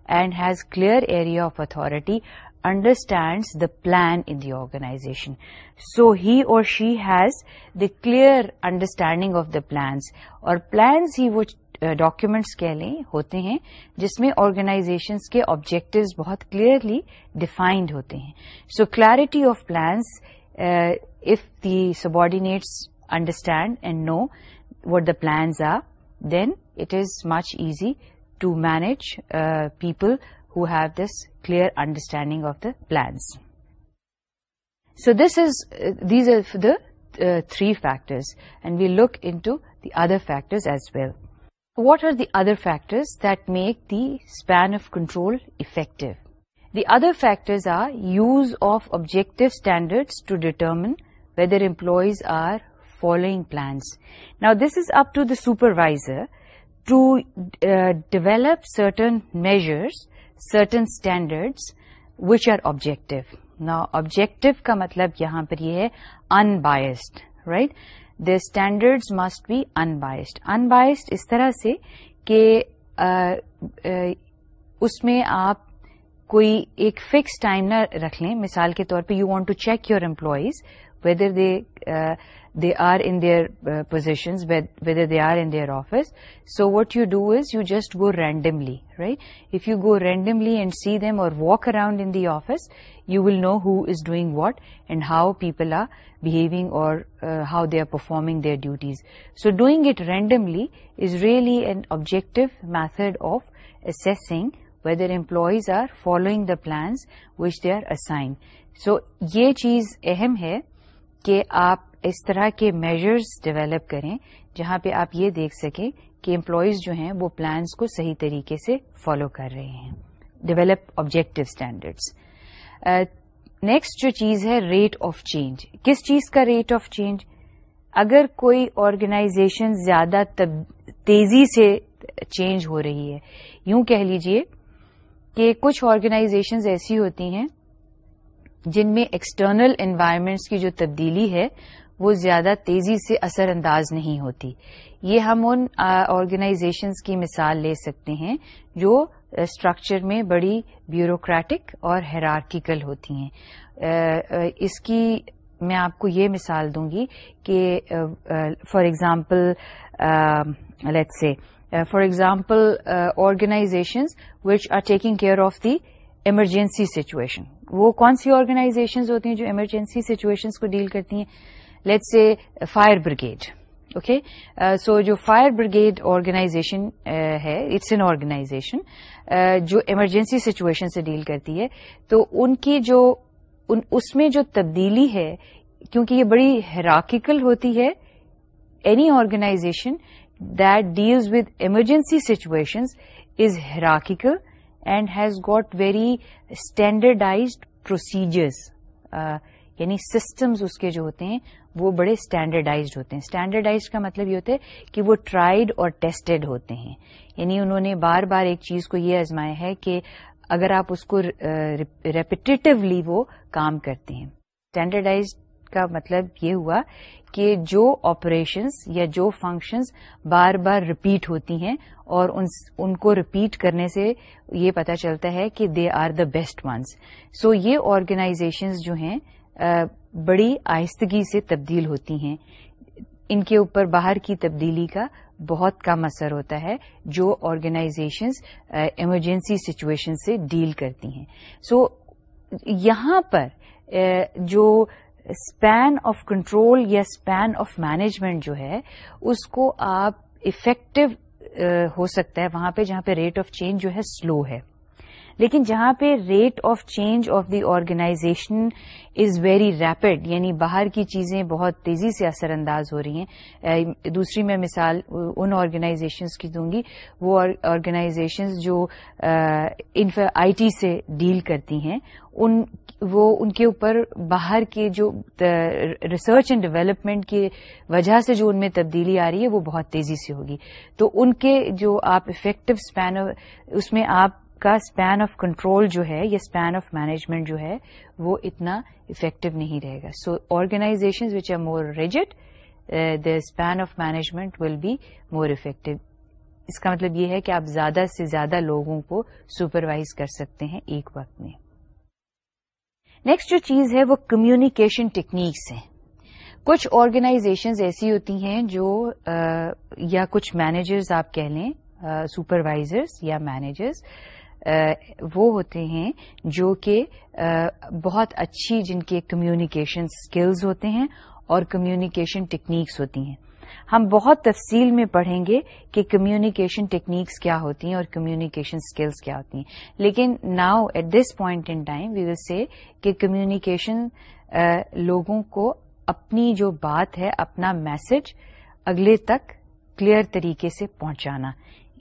and has clear area of authority understands the plan in the organization. So he or she has the clear understanding of the plans. Or plans he would documents کہہ لیں ہوتے ہیں جس میں آرگنائزیشنس کے آبجیکٹوز بہت کلیئرلی ڈیفائنڈ ہوتے ہیں so clarity of plans if the subordinates understand and know what the plans are then it is much easy to manage uh, people who have this clear understanding of the plans. So uh, these are the uh, three factors, and we look into the other factors as well. What are the other factors that make the span of control effective? The other factors are use of objective standards to determine whether employees are following plans now this is up to the supervisor to develop certain measures certain standards which are objective Now objective کا مطلب یہاں پر یہ ہے unbiased, right The standards must be in Unbiased unbiased اس طرح سے کہ اس میں آپ کوئی ایک فکس ٹائم نہ رکھ لیں مثال کے طور پہ you want to check your employees whether they are in their positions whether they are in their offices so what you do is you just go randomly right if you go randomly and see them or walk around in the office you will know who is doing what and how people are behaving or how they are performing their duties so doing it randomly is really and objective method of assessing whether employees are following the plans which they are assigned so یہ چیز اہم ہے کہ آپ اس طرح کے میجرز ڈیولپ کریں جہاں پہ آپ یہ دیکھ سکیں کہ امپلائیز جو ہیں وہ پلانس کو صحیح طریقے سے فالو کر رہے ہیں ڈیولپ آبجیکٹو اسٹینڈرڈس نیکسٹ جو چیز ہے ریٹ آف چینج کس چیز کا ریٹ آف چینج اگر کوئی آرگنائزیشن زیادہ تیزی سے چینج ہو رہی ہے یوں کہہ لیجئے کہ کچھ آرگنائزیشنز ایسی ہوتی ہیں جن میں ایکسٹرنل انوائرمنٹس کی جو تبدیلی ہے وہ زیادہ تیزی سے اثر انداز نہیں ہوتی یہ ہم ان آرگنائزیشنز کی مثال لے سکتے ہیں جو اسٹرکچر میں بڑی بیوروکریٹک اور ہیرارکیکل ہوتی ہیں اس کی میں آپ کو یہ مثال دوں گی کہ for example let say for example organizations which are taking care of the emergency situation وہ کون سی آرگنائزیشنز ہوتی ہیں جو ایمرجنسی سچویشنز کو ڈیل کرتی ہیں let uh, uh, uh, say fire brigade okay so جو فائر بریگیڈ آرگنائزیشن ہے اٹس این آرگنائزیشن جو ایمرجنسی سچویشن سے ڈیل کرتی ہے تو ان کی جو ان, اس میں جو تبدیلی ہے کیونکہ یہ بڑی ہیراکیکل ہوتی ہے any organization that deals with emergency situations is hierarchical and has got very standardized procedures یعنی سسٹمز اس کے جو ہوتے ہیں وہ بڑے اسٹینڈرڈائزڈ ہوتے ہیں اسٹینڈرڈائزڈ کا مطلب یہ ہوتا ہے کہ وہ ٹرائیڈ اور ٹیسٹڈ ہوتے ہیں یعنی انہوں نے بار بار ایک چیز کو یہ آزمایا ہے کہ اگر آپ اس کو ریپیٹیولی وہ کام کرتے ہیں اسٹینڈرڈائز کا مطلب یہ ہوا کہ جو آپریشنس یا جو فنکشنز بار بار ریپیٹ ہوتی ہیں اور ان کو ریپیٹ کرنے سے یہ پتہ چلتا ہے کہ they are the best ones so یہ آرگنائزیشنز جو ہیں بڑی آہستگی سے تبدیل ہوتی ہیں ان کے اوپر باہر کی تبدیلی کا بہت کم اثر ہوتا ہے جو آرگنائزیشنز ایمرجنسی سچویشن سے ڈیل کرتی ہیں سو یہاں پر جو اسپین آف کنٹرول یا اسپین آف مینجمنٹ جو ہے اس کو آپ افیکٹو ہو سکتا ہے وہاں پہ جہاں پہ ریٹ آف چینج جو ہے سلو ہے لیکن جہاں پہ rate of change of the organization is very rapid یعنی باہر کی چیزیں بہت تیزی سے اثر انداز ہو رہی ہیں دوسری میں مثال ان آرگنائزیشنز کی دوں گی وہ آرگنائزیشنز جو آئی ٹی سے ڈیل کرتی ہیں ان وہ ان کے اوپر باہر کے جو ریسرچ اینڈ ڈیولپمنٹ کی وجہ سے جو ان میں تبدیلی آ رہی ہے وہ بہت تیزی سے ہوگی تو ان کے جو آپ افیکٹو اسپین اس میں آپ کا اسپین آف کنٹرول جو ہے یا اسپین آف مینجمنٹ جو ہے وہ اتنا افیکٹو نہیں رہے گا so organization which are more rigid the span of management will be more effective اس کا مطلب یہ ہے کہ آپ زیادہ سے زیادہ لوگوں کو سپروائز کر سکتے ہیں ایک وقت میں نیکسٹ جو چیز ہے وہ کمیونیکیشن ٹیکنیکس ہیں کچھ آرگنائزیشنز ایسی ہوتی ہیں جو آ, uh, یا کچھ مینیجرز آپ کہہ لیں سپروائزرز uh, یا مینیجرز وہ ہوتے ہیں جو کہ بہت اچھی جن کے کمیونیکیشن سکلز ہوتے ہیں اور کمیونیکیشن ٹیکنیکس ہوتی ہیں ہم بہت تفصیل میں پڑھیں گے کہ کمیونیکیشن ٹیکنیکس کیا ہوتی ہیں اور کمیونیکیشن سکلز کیا ہوتی ہیں لیکن now at this point in time we will say کہ کمیونیکیشن لوگوں کو اپنی جو بات ہے اپنا میسج اگلے تک کلیئر طریقے سے پہنچانا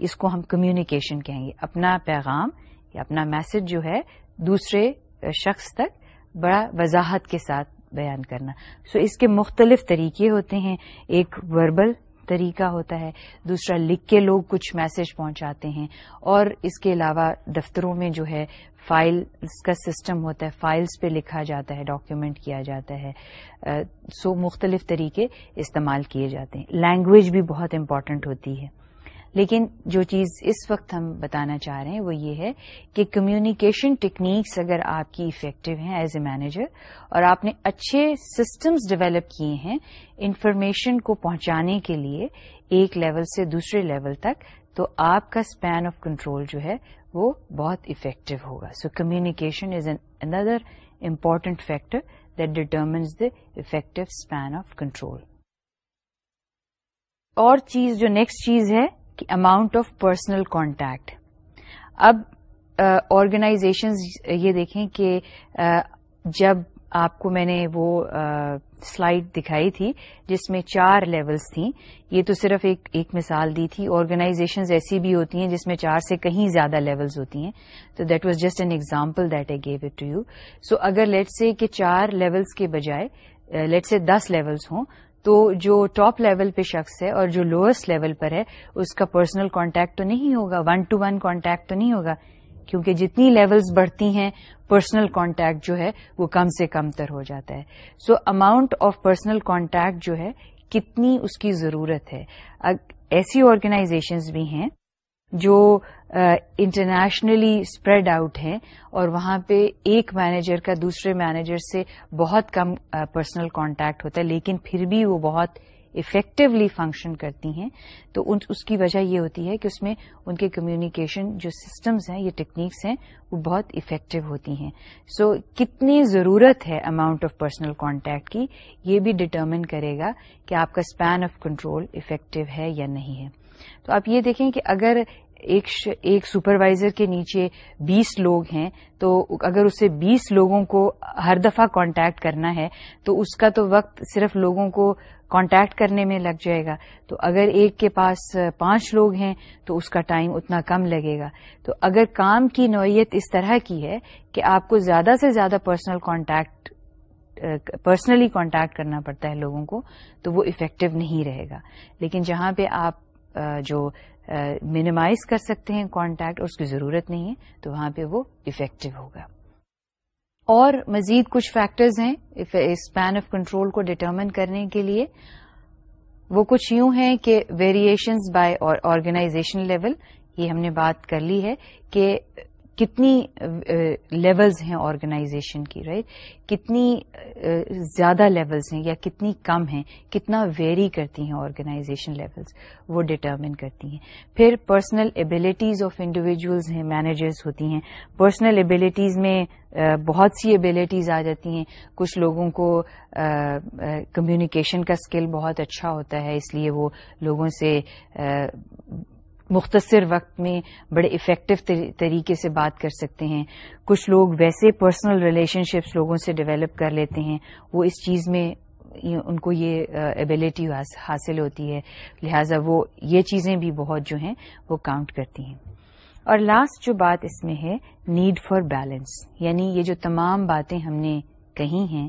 اس کو ہم کمیونیکیشن کہیں گے اپنا پیغام یا اپنا میسج جو ہے دوسرے شخص تک بڑا وضاحت کے ساتھ بیان کرنا سو so اس کے مختلف طریقے ہوتے ہیں ایک وربل طریقہ ہوتا ہے دوسرا لکھ کے لوگ کچھ میسج پہنچاتے ہیں اور اس کے علاوہ دفتروں میں جو ہے فائل کا سسٹم ہوتا ہے فائلز پہ لکھا جاتا ہے ڈاکیومینٹ کیا جاتا ہے سو uh, مختلف طریقے استعمال کیے جاتے ہیں لینگویج بھی بہت امپورٹنٹ ہوتی ہے لیکن جو چیز اس وقت ہم بتانا چاہ رہے ہیں وہ یہ ہے کہ کمیونیکیشن ٹیکنیکس اگر آپ کی افیکٹو ہیں ایز اے مینیجر اور آپ نے اچھے سسٹمز ڈیولپ کیے ہیں انفارمیشن کو پہنچانے کے لیے ایک لیول سے دوسرے لیول تک تو آپ کا اسپین آف کنٹرول جو ہے وہ بہت افیکٹو ہوگا so communication is an another important factor that determines the effective span of control اور چیز جو نیکسٹ چیز ہے اماؤنٹ آف پرسنل کانٹیکٹ اب آرگنائزیشنز یہ دیکھیں کہ جب آپ کو میں نے وہ سلائڈ دکھائی تھی جس میں چار لیولز تھیں یہ تو صرف ایک ایک مثال دی تھی آرگنائزیشنز ایسی بھی ہوتی ہیں جس میں چار سے کہیں زیادہ لیولز ہوتی ہیں تو that was just an example that I give it to you so اگر لیٹ سے کہ چار لیولز کے بجائے لیٹ سے دس لیولز ہوں تو جو ٹاپ لیول پہ شخص ہے اور جو لوئسٹ لیول پر ہے اس کا پرسنل کانٹیکٹ تو نہیں ہوگا ون ٹو ون کانٹیکٹ تو نہیں ہوگا کیونکہ جتنی لیولز بڑھتی ہیں پرسنل کانٹیکٹ جو ہے وہ کم سے کم تر ہو جاتا ہے so amount of personal contact جو ہے کتنی اس کی ضرورت ہے ایسی آرگنائزیشنز بھی ہیں جو انٹرنیشنلی اسپریڈ آؤٹ ہیں اور وہاں پہ ایک مینیجر کا دوسرے مینیجر سے بہت کم پرسنل کانٹیکٹ ہوتا ہے لیکن پھر بھی وہ بہت افیکٹولی فنکشن کرتی ہیں تو اس کی وجہ یہ ہوتی ہے کہ اس میں ان کے کمیونیکیشن جو سسٹمز ہیں یہ ٹیکنیکس ہیں وہ بہت افیکٹو ہوتی ہیں سو so, کتنی ضرورت ہے اماؤنٹ آف پرسنل کانٹیکٹ کی یہ بھی ڈٹرمن کرے گا کہ آپ کا اسپین آف کنٹرول افیکٹو ہے یا نہیں ہے تو آپ یہ دیکھیں کہ اگر ایک ایک سپروائزر کے نیچے بیس لوگ ہیں تو اگر اسے بیس لوگوں کو ہر دفعہ کانٹیکٹ کرنا ہے تو اس کا تو وقت صرف لوگوں کو کانٹیکٹ کرنے میں لگ جائے گا تو اگر ایک کے پاس پانچ لوگ ہیں تو اس کا ٹائم اتنا کم لگے گا تو اگر کام کی نوعیت اس طرح کی ہے کہ آپ کو زیادہ سے زیادہ پرسنل کانٹیکٹ پرسنلی کانٹیکٹ کرنا پڑتا ہے لوگوں کو تو وہ افیکٹو نہیں رہے گا لیکن جہاں پہ آپ جو منیمائز کر سکتے ہیں کانٹیکٹ اور اس کی ضرورت نہیں ہے تو وہاں پہ وہ افیکٹو ہوگا اور مزید کچھ فیکٹرز ہیں اس پین آف کنٹرول کو ڈٹرمن کرنے کے لیے وہ کچھ یوں ہیں کہ ویریشنز بائی اور آرگنائزیشن لیول یہ ہم نے بات کر لی ہے کہ کتنی لیولز ہیں آرگنائزیشن کی رائٹ کتنی زیادہ لیولز ہیں یا کتنی کم ہیں کتنا ویری کرتی ہیں آرگنائزیشن لیولز وہ ڈٹرمن کرتی ہیں پھر پرسنل ایبلیٹیز آف انڈیویجولز ہیں مینیجرز ہوتی ہیں پرسنل ایبلیٹیز میں بہت سی ابلیٹیز آ جاتی ہیں کچھ لوگوں کو کمیونیکیشن کا اسکل بہت اچھا ہوتا ہے اس لیے وہ لوگوں سے مختصر وقت میں بڑے افیکٹو طریقے سے بات کر سکتے ہیں کچھ لوگ ویسے پرسنل ریلیشن شپس لوگوں سے ڈیولپ کر لیتے ہیں وہ اس چیز میں ان کو یہ ایبیلٹی حاصل ہوتی ہے لہٰذا وہ یہ چیزیں بھی بہت جو ہیں وہ کاؤنٹ کرتی ہیں اور لاسٹ جو بات اس میں ہے نیڈ فار بیلنس یعنی یہ جو تمام باتیں ہم نے کہی ہیں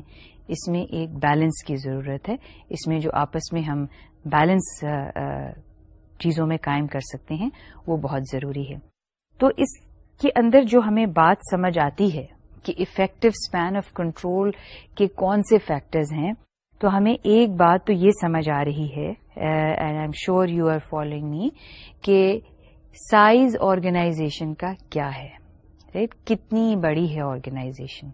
اس میں ایک بیلنس کی ضرورت ہے اس میں جو آپس میں ہم بیلنس چیزوں میں قائم کر سکتے ہیں وہ بہت ضروری ہے تو اس کے اندر جو ہمیں بات سمجھ آتی ہے کہ افیکٹو اسپین آف کنٹرول کے کون سے فیکٹرز ہیں تو ہمیں ایک بات تو یہ سمجھ آ رہی ہے and I am sure you are following me کہ سائز آرگنائزیشن کا کیا ہے رائٹ کتنی بڑی ہے آرگنائزیشن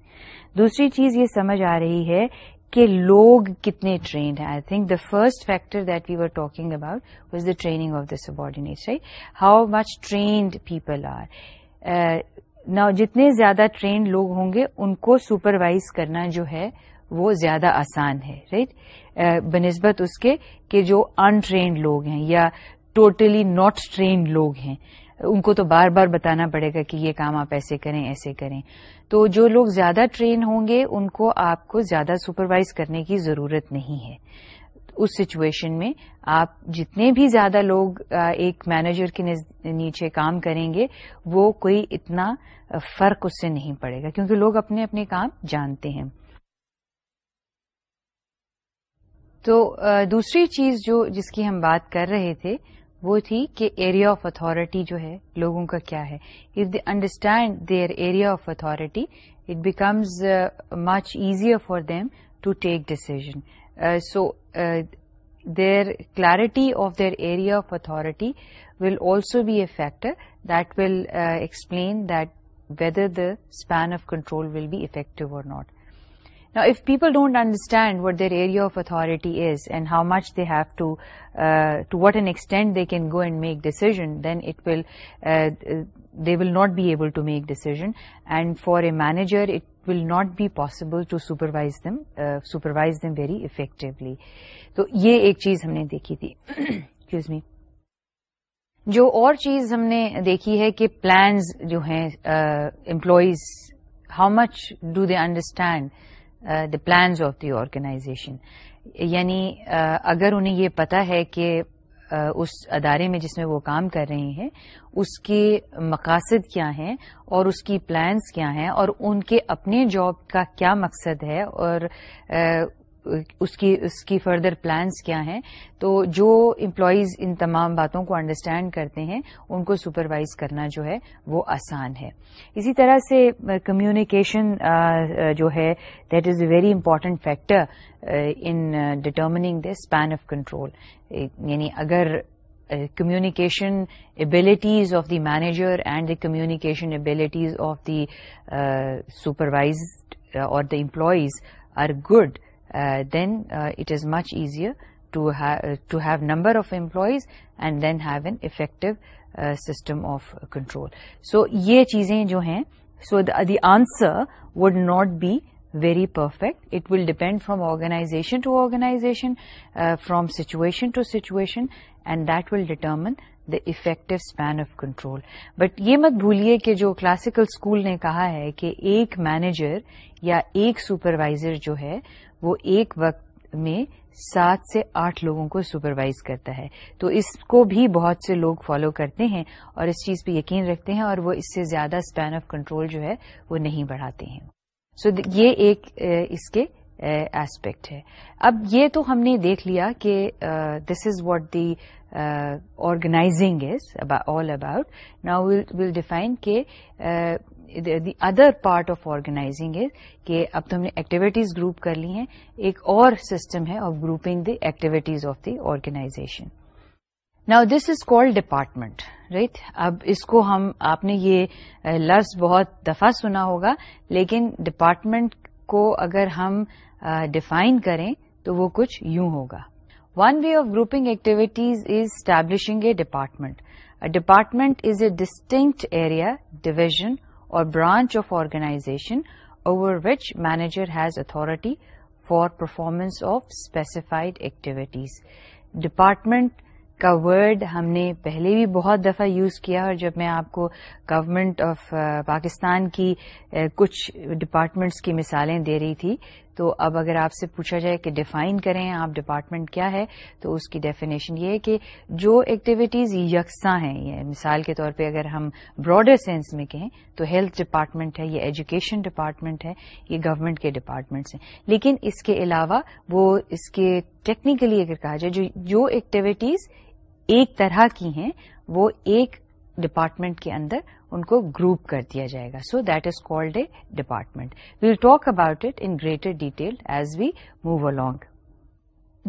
دوسری چیز یہ سمجھ آ رہی ہے کہ لوگ کتنے ٹرینڈ ہیں I think the first factor that we are talking about was the training of the subordinate right how much trained people are جتنے زیادہ ٹرینڈ لوگ ہوں گے ان کو سپروائز کرنا جو ہے وہ زیادہ آسان ہے رائٹ uh, بہ نسبت اس کے کہ جو انٹرینڈ لوگ ہیں یا ٹوٹلی ناٹ ٹرینڈ لوگ ہیں ان کو تو بار بار بتانا پڑے گا کہ یہ کام آپ ایسے کریں ایسے کریں تو جو لوگ زیادہ ٹرین ہوں گے ان کو آپ کو زیادہ سپروائز کرنے کی ضرورت نہیں ہے اس سچویشن میں آپ جتنے بھی زیادہ لوگ ایک مینیجر کے نیچے کام کریں گے وہ کوئی اتنا فرق اس سے نہیں پڑے گا کیونکہ لوگ اپنے اپنے کام جانتے ہیں تو دوسری چیز جو جس کی ہم بات کر رہے تھے وہ تھی کہ ایریا آف اتھارٹی جو ہے لوگوں کا کیا ہے if they understand their area of authority it becomes much easier for them to take decision so their clarity of their area of authority will also be a factor that will explain that whether the span of control will be effective or not if people don't understand what their area of authority is and how much they have to to what an extend they can go and make decision then it will not be able to make decision and for a manager it will not be possible to supervise them very effectively تو یہ ایک چیز ہم نے دیکھی تھیزمی جو اور چیز ہم نے دیکھی ہے کہ پلانز جو ہیں employees how much do they understand the plans of the organization یعنی اگر انہیں یہ پتا ہے کہ اس ادارے میں جس میں وہ کام کر رہے ہیں اس کے مقاصد کیا ہیں اور اس کی پلانز کیا ہیں اور ان کے اپنے جاب کا کیا مقصد ہے اور اس کی اس کی فردر پلانس کیا ہیں تو جو امپلائیز ان تمام باتوں کو انڈرسٹینڈ کرتے ہیں ان کو سپروائز کرنا جو ہے وہ آسان ہے اسی طرح سے کمیونیکیشن جو ہے that is a very important factor in determining the span of control یعنی اگر communication abilities of the manager and the communication abilities of the supervise or the employees are good then it is much easier to have number of employees and then have an effective system of control so یہ چیزیں جو ہیں so the answer would not be very perfect it will depend from organization to organization from situation to situation and that will determine the effective span of control but یہ مت بھولیے کہ جو کلاسیکل اسکول نے کہا ہے کہ ایک مینیجر یا ایک سپروائزر جو ہے وہ ایک وقت میں سات سے آٹھ لوگوں کو سپروائز کرتا ہے تو اس کو بھی بہت سے لوگ فالو کرتے ہیں اور اس چیز پہ یقین رکھتے ہیں اور وہ اس سے زیادہ اسپین آف کنٹرول جو ہے وہ نہیں بڑھاتے ہیں سو so یہ ایک اس کے ایسپیکٹ ہے اب یہ تو ہم نے دیکھ لیا کہ this is what the organizing is all about now will define کہ the other part of organizing is کہ اب تو ہم نے ایکٹیویٹیز گروپ کر لی ہیں ایک اور سسٹم ہے of grouping the activities of the organization now this is called department right اب اس کو ہم آپ نے یہ لفظ بہت دفعہ سنا ہوگا لیکن ڈپارٹمنٹ کو اگر ہم ڈیفائن کریں تو وہ کچھ یوں ہوگا one way of grouping activities is establishing a department department is a distinct area division or branch of organization over which manager has authority for performance of specified activities department کا ورڈ ہم نے پہلے بھی بہت دفعہ یوز کیا اور جب میں آپ کو گورمنٹ آف پاکستان کی کچھ ڈپارٹمنٹس کی مثالیں دے رہی تھی تو اب اگر آپ سے پوچھا جائے کہ ڈیفائن کریں آپ ڈپارٹمنٹ کیا ہے تو اس کی ڈیفینیشن یہ ہے کہ جو ایکٹیویٹیز یکساں ہیں یہ مثال کے طور پہ اگر ہم براڈر سینس میں کہیں تو ہیلتھ ڈپارٹمنٹ ہے یہ ایجوکیشن ڈپارٹمنٹ ہے یہ گورنمنٹ کے ڈپارٹمنٹس ہیں لیکن اس کے علاوہ وہ اس کے ٹیکنیکلی اگر کہا جائے جو ایکٹیویٹیز ایک طرح کی ہیں وہ ایک ڈپارٹمنٹ کے اندر ان کو گروپ کر دیا جائے گا so that is called a department we'll talk about it in greater detail as we move along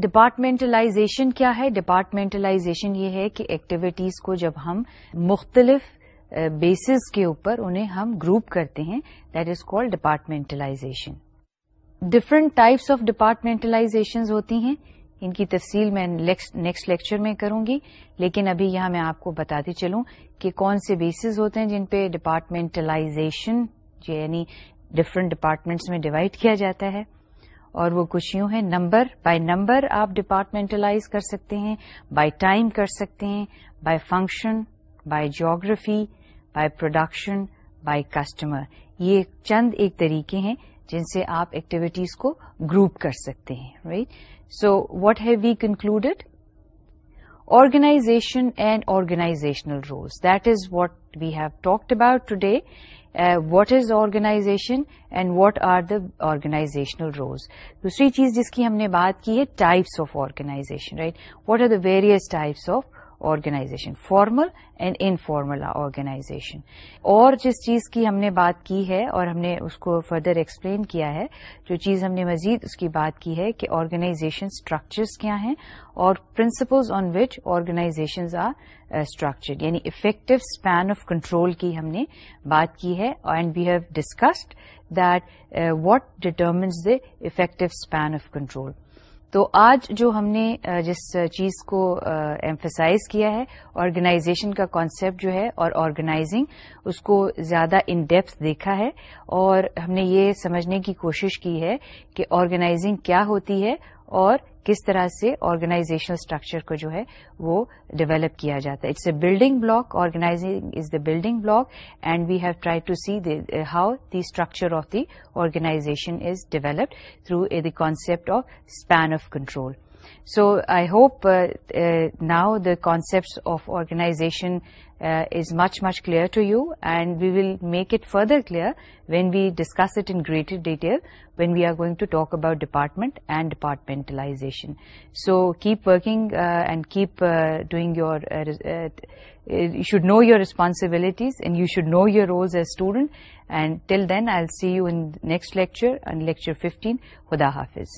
departmentalization کیا ہے ڈپارٹمنٹلائزیشن یہ ہے کہ ایکٹیویٹیز کو جب ہم مختلف بیسز uh, کے اوپر انہیں ہم گروپ کرتے ہیں that is called departmentalization different types of departmentalization ہوتی ہیں ان کی تفصیل میں نیکسٹ لیکچر میں کروں گی لیکن ابھی یہاں میں آپ کو بتاتی چلوں کہ کون سے بیسز ہوتے ہیں جن پہ ڈپارٹمنٹلائزیشن یعنی ڈفرنٹ ڈپارٹمنٹس میں ڈیوائڈ کیا جاتا ہے اور وہ کچھ یوں ہیں نمبر بائی نمبر آپ ڈپارٹمنٹلائز کر سکتے ہیں بائی ٹائم کر سکتے ہیں by function by geography by production by customer یہ چند ایک طریقے ہیں جن سے آپ ایکٹیویٹیز کو گروپ کر سکتے ہیں right so what have we concluded organization and organizational roles that is what we have talked about today what is organization and what are the organizational roles دوسری چیز جس کی ہم نے بات کی ہے types of organization right what are the various types of organization formal and informal organization اور جس چیز کی ہم نے بات کی ہے اور ہم نے اس کو فردر ایکسپلین کیا ہے جو چیز ہم نے مزید اس کی بات کی ہے کہ آرگنائزیشن اسٹرکچرز کیا ہیں اور principles on which organization are structured یعنی افیکٹو اسپین آف کنٹرول کی ہم نے بات کی ہے and we have discussed that what determines the effective span of control تو آج جو ہم نے جس چیز کو ایمفسائز کیا ہے آرگنائزیشن کا کانسیپٹ جو ہے اور آرگنائزنگ اس کو زیادہ ان ڈیپتھ دیکھا ہے اور ہم نے یہ سمجھنے کی کوشش کی ہے کہ آرگنائزنگ کیا ہوتی ہے اور کس طرح سے آرگنائزیشنل اسٹرکچر کو جو ہے وہ ڈیولپ کیا جاتا ہے it's a building block organizing is the building block and we have try to see how the structure of the organization is developed through a the concept of span of control so I hope now the concept of organization Uh, is much clear to you, and we will make it further clear when we discuss it in greater detail when we are going to talk about department and departmentalization. So keep working uh, and keep uh, doing your you should know your responsibilities and you should know your roles as student, and till then I'll see you in next lecture, on lecture 15. Khuda Hafiz.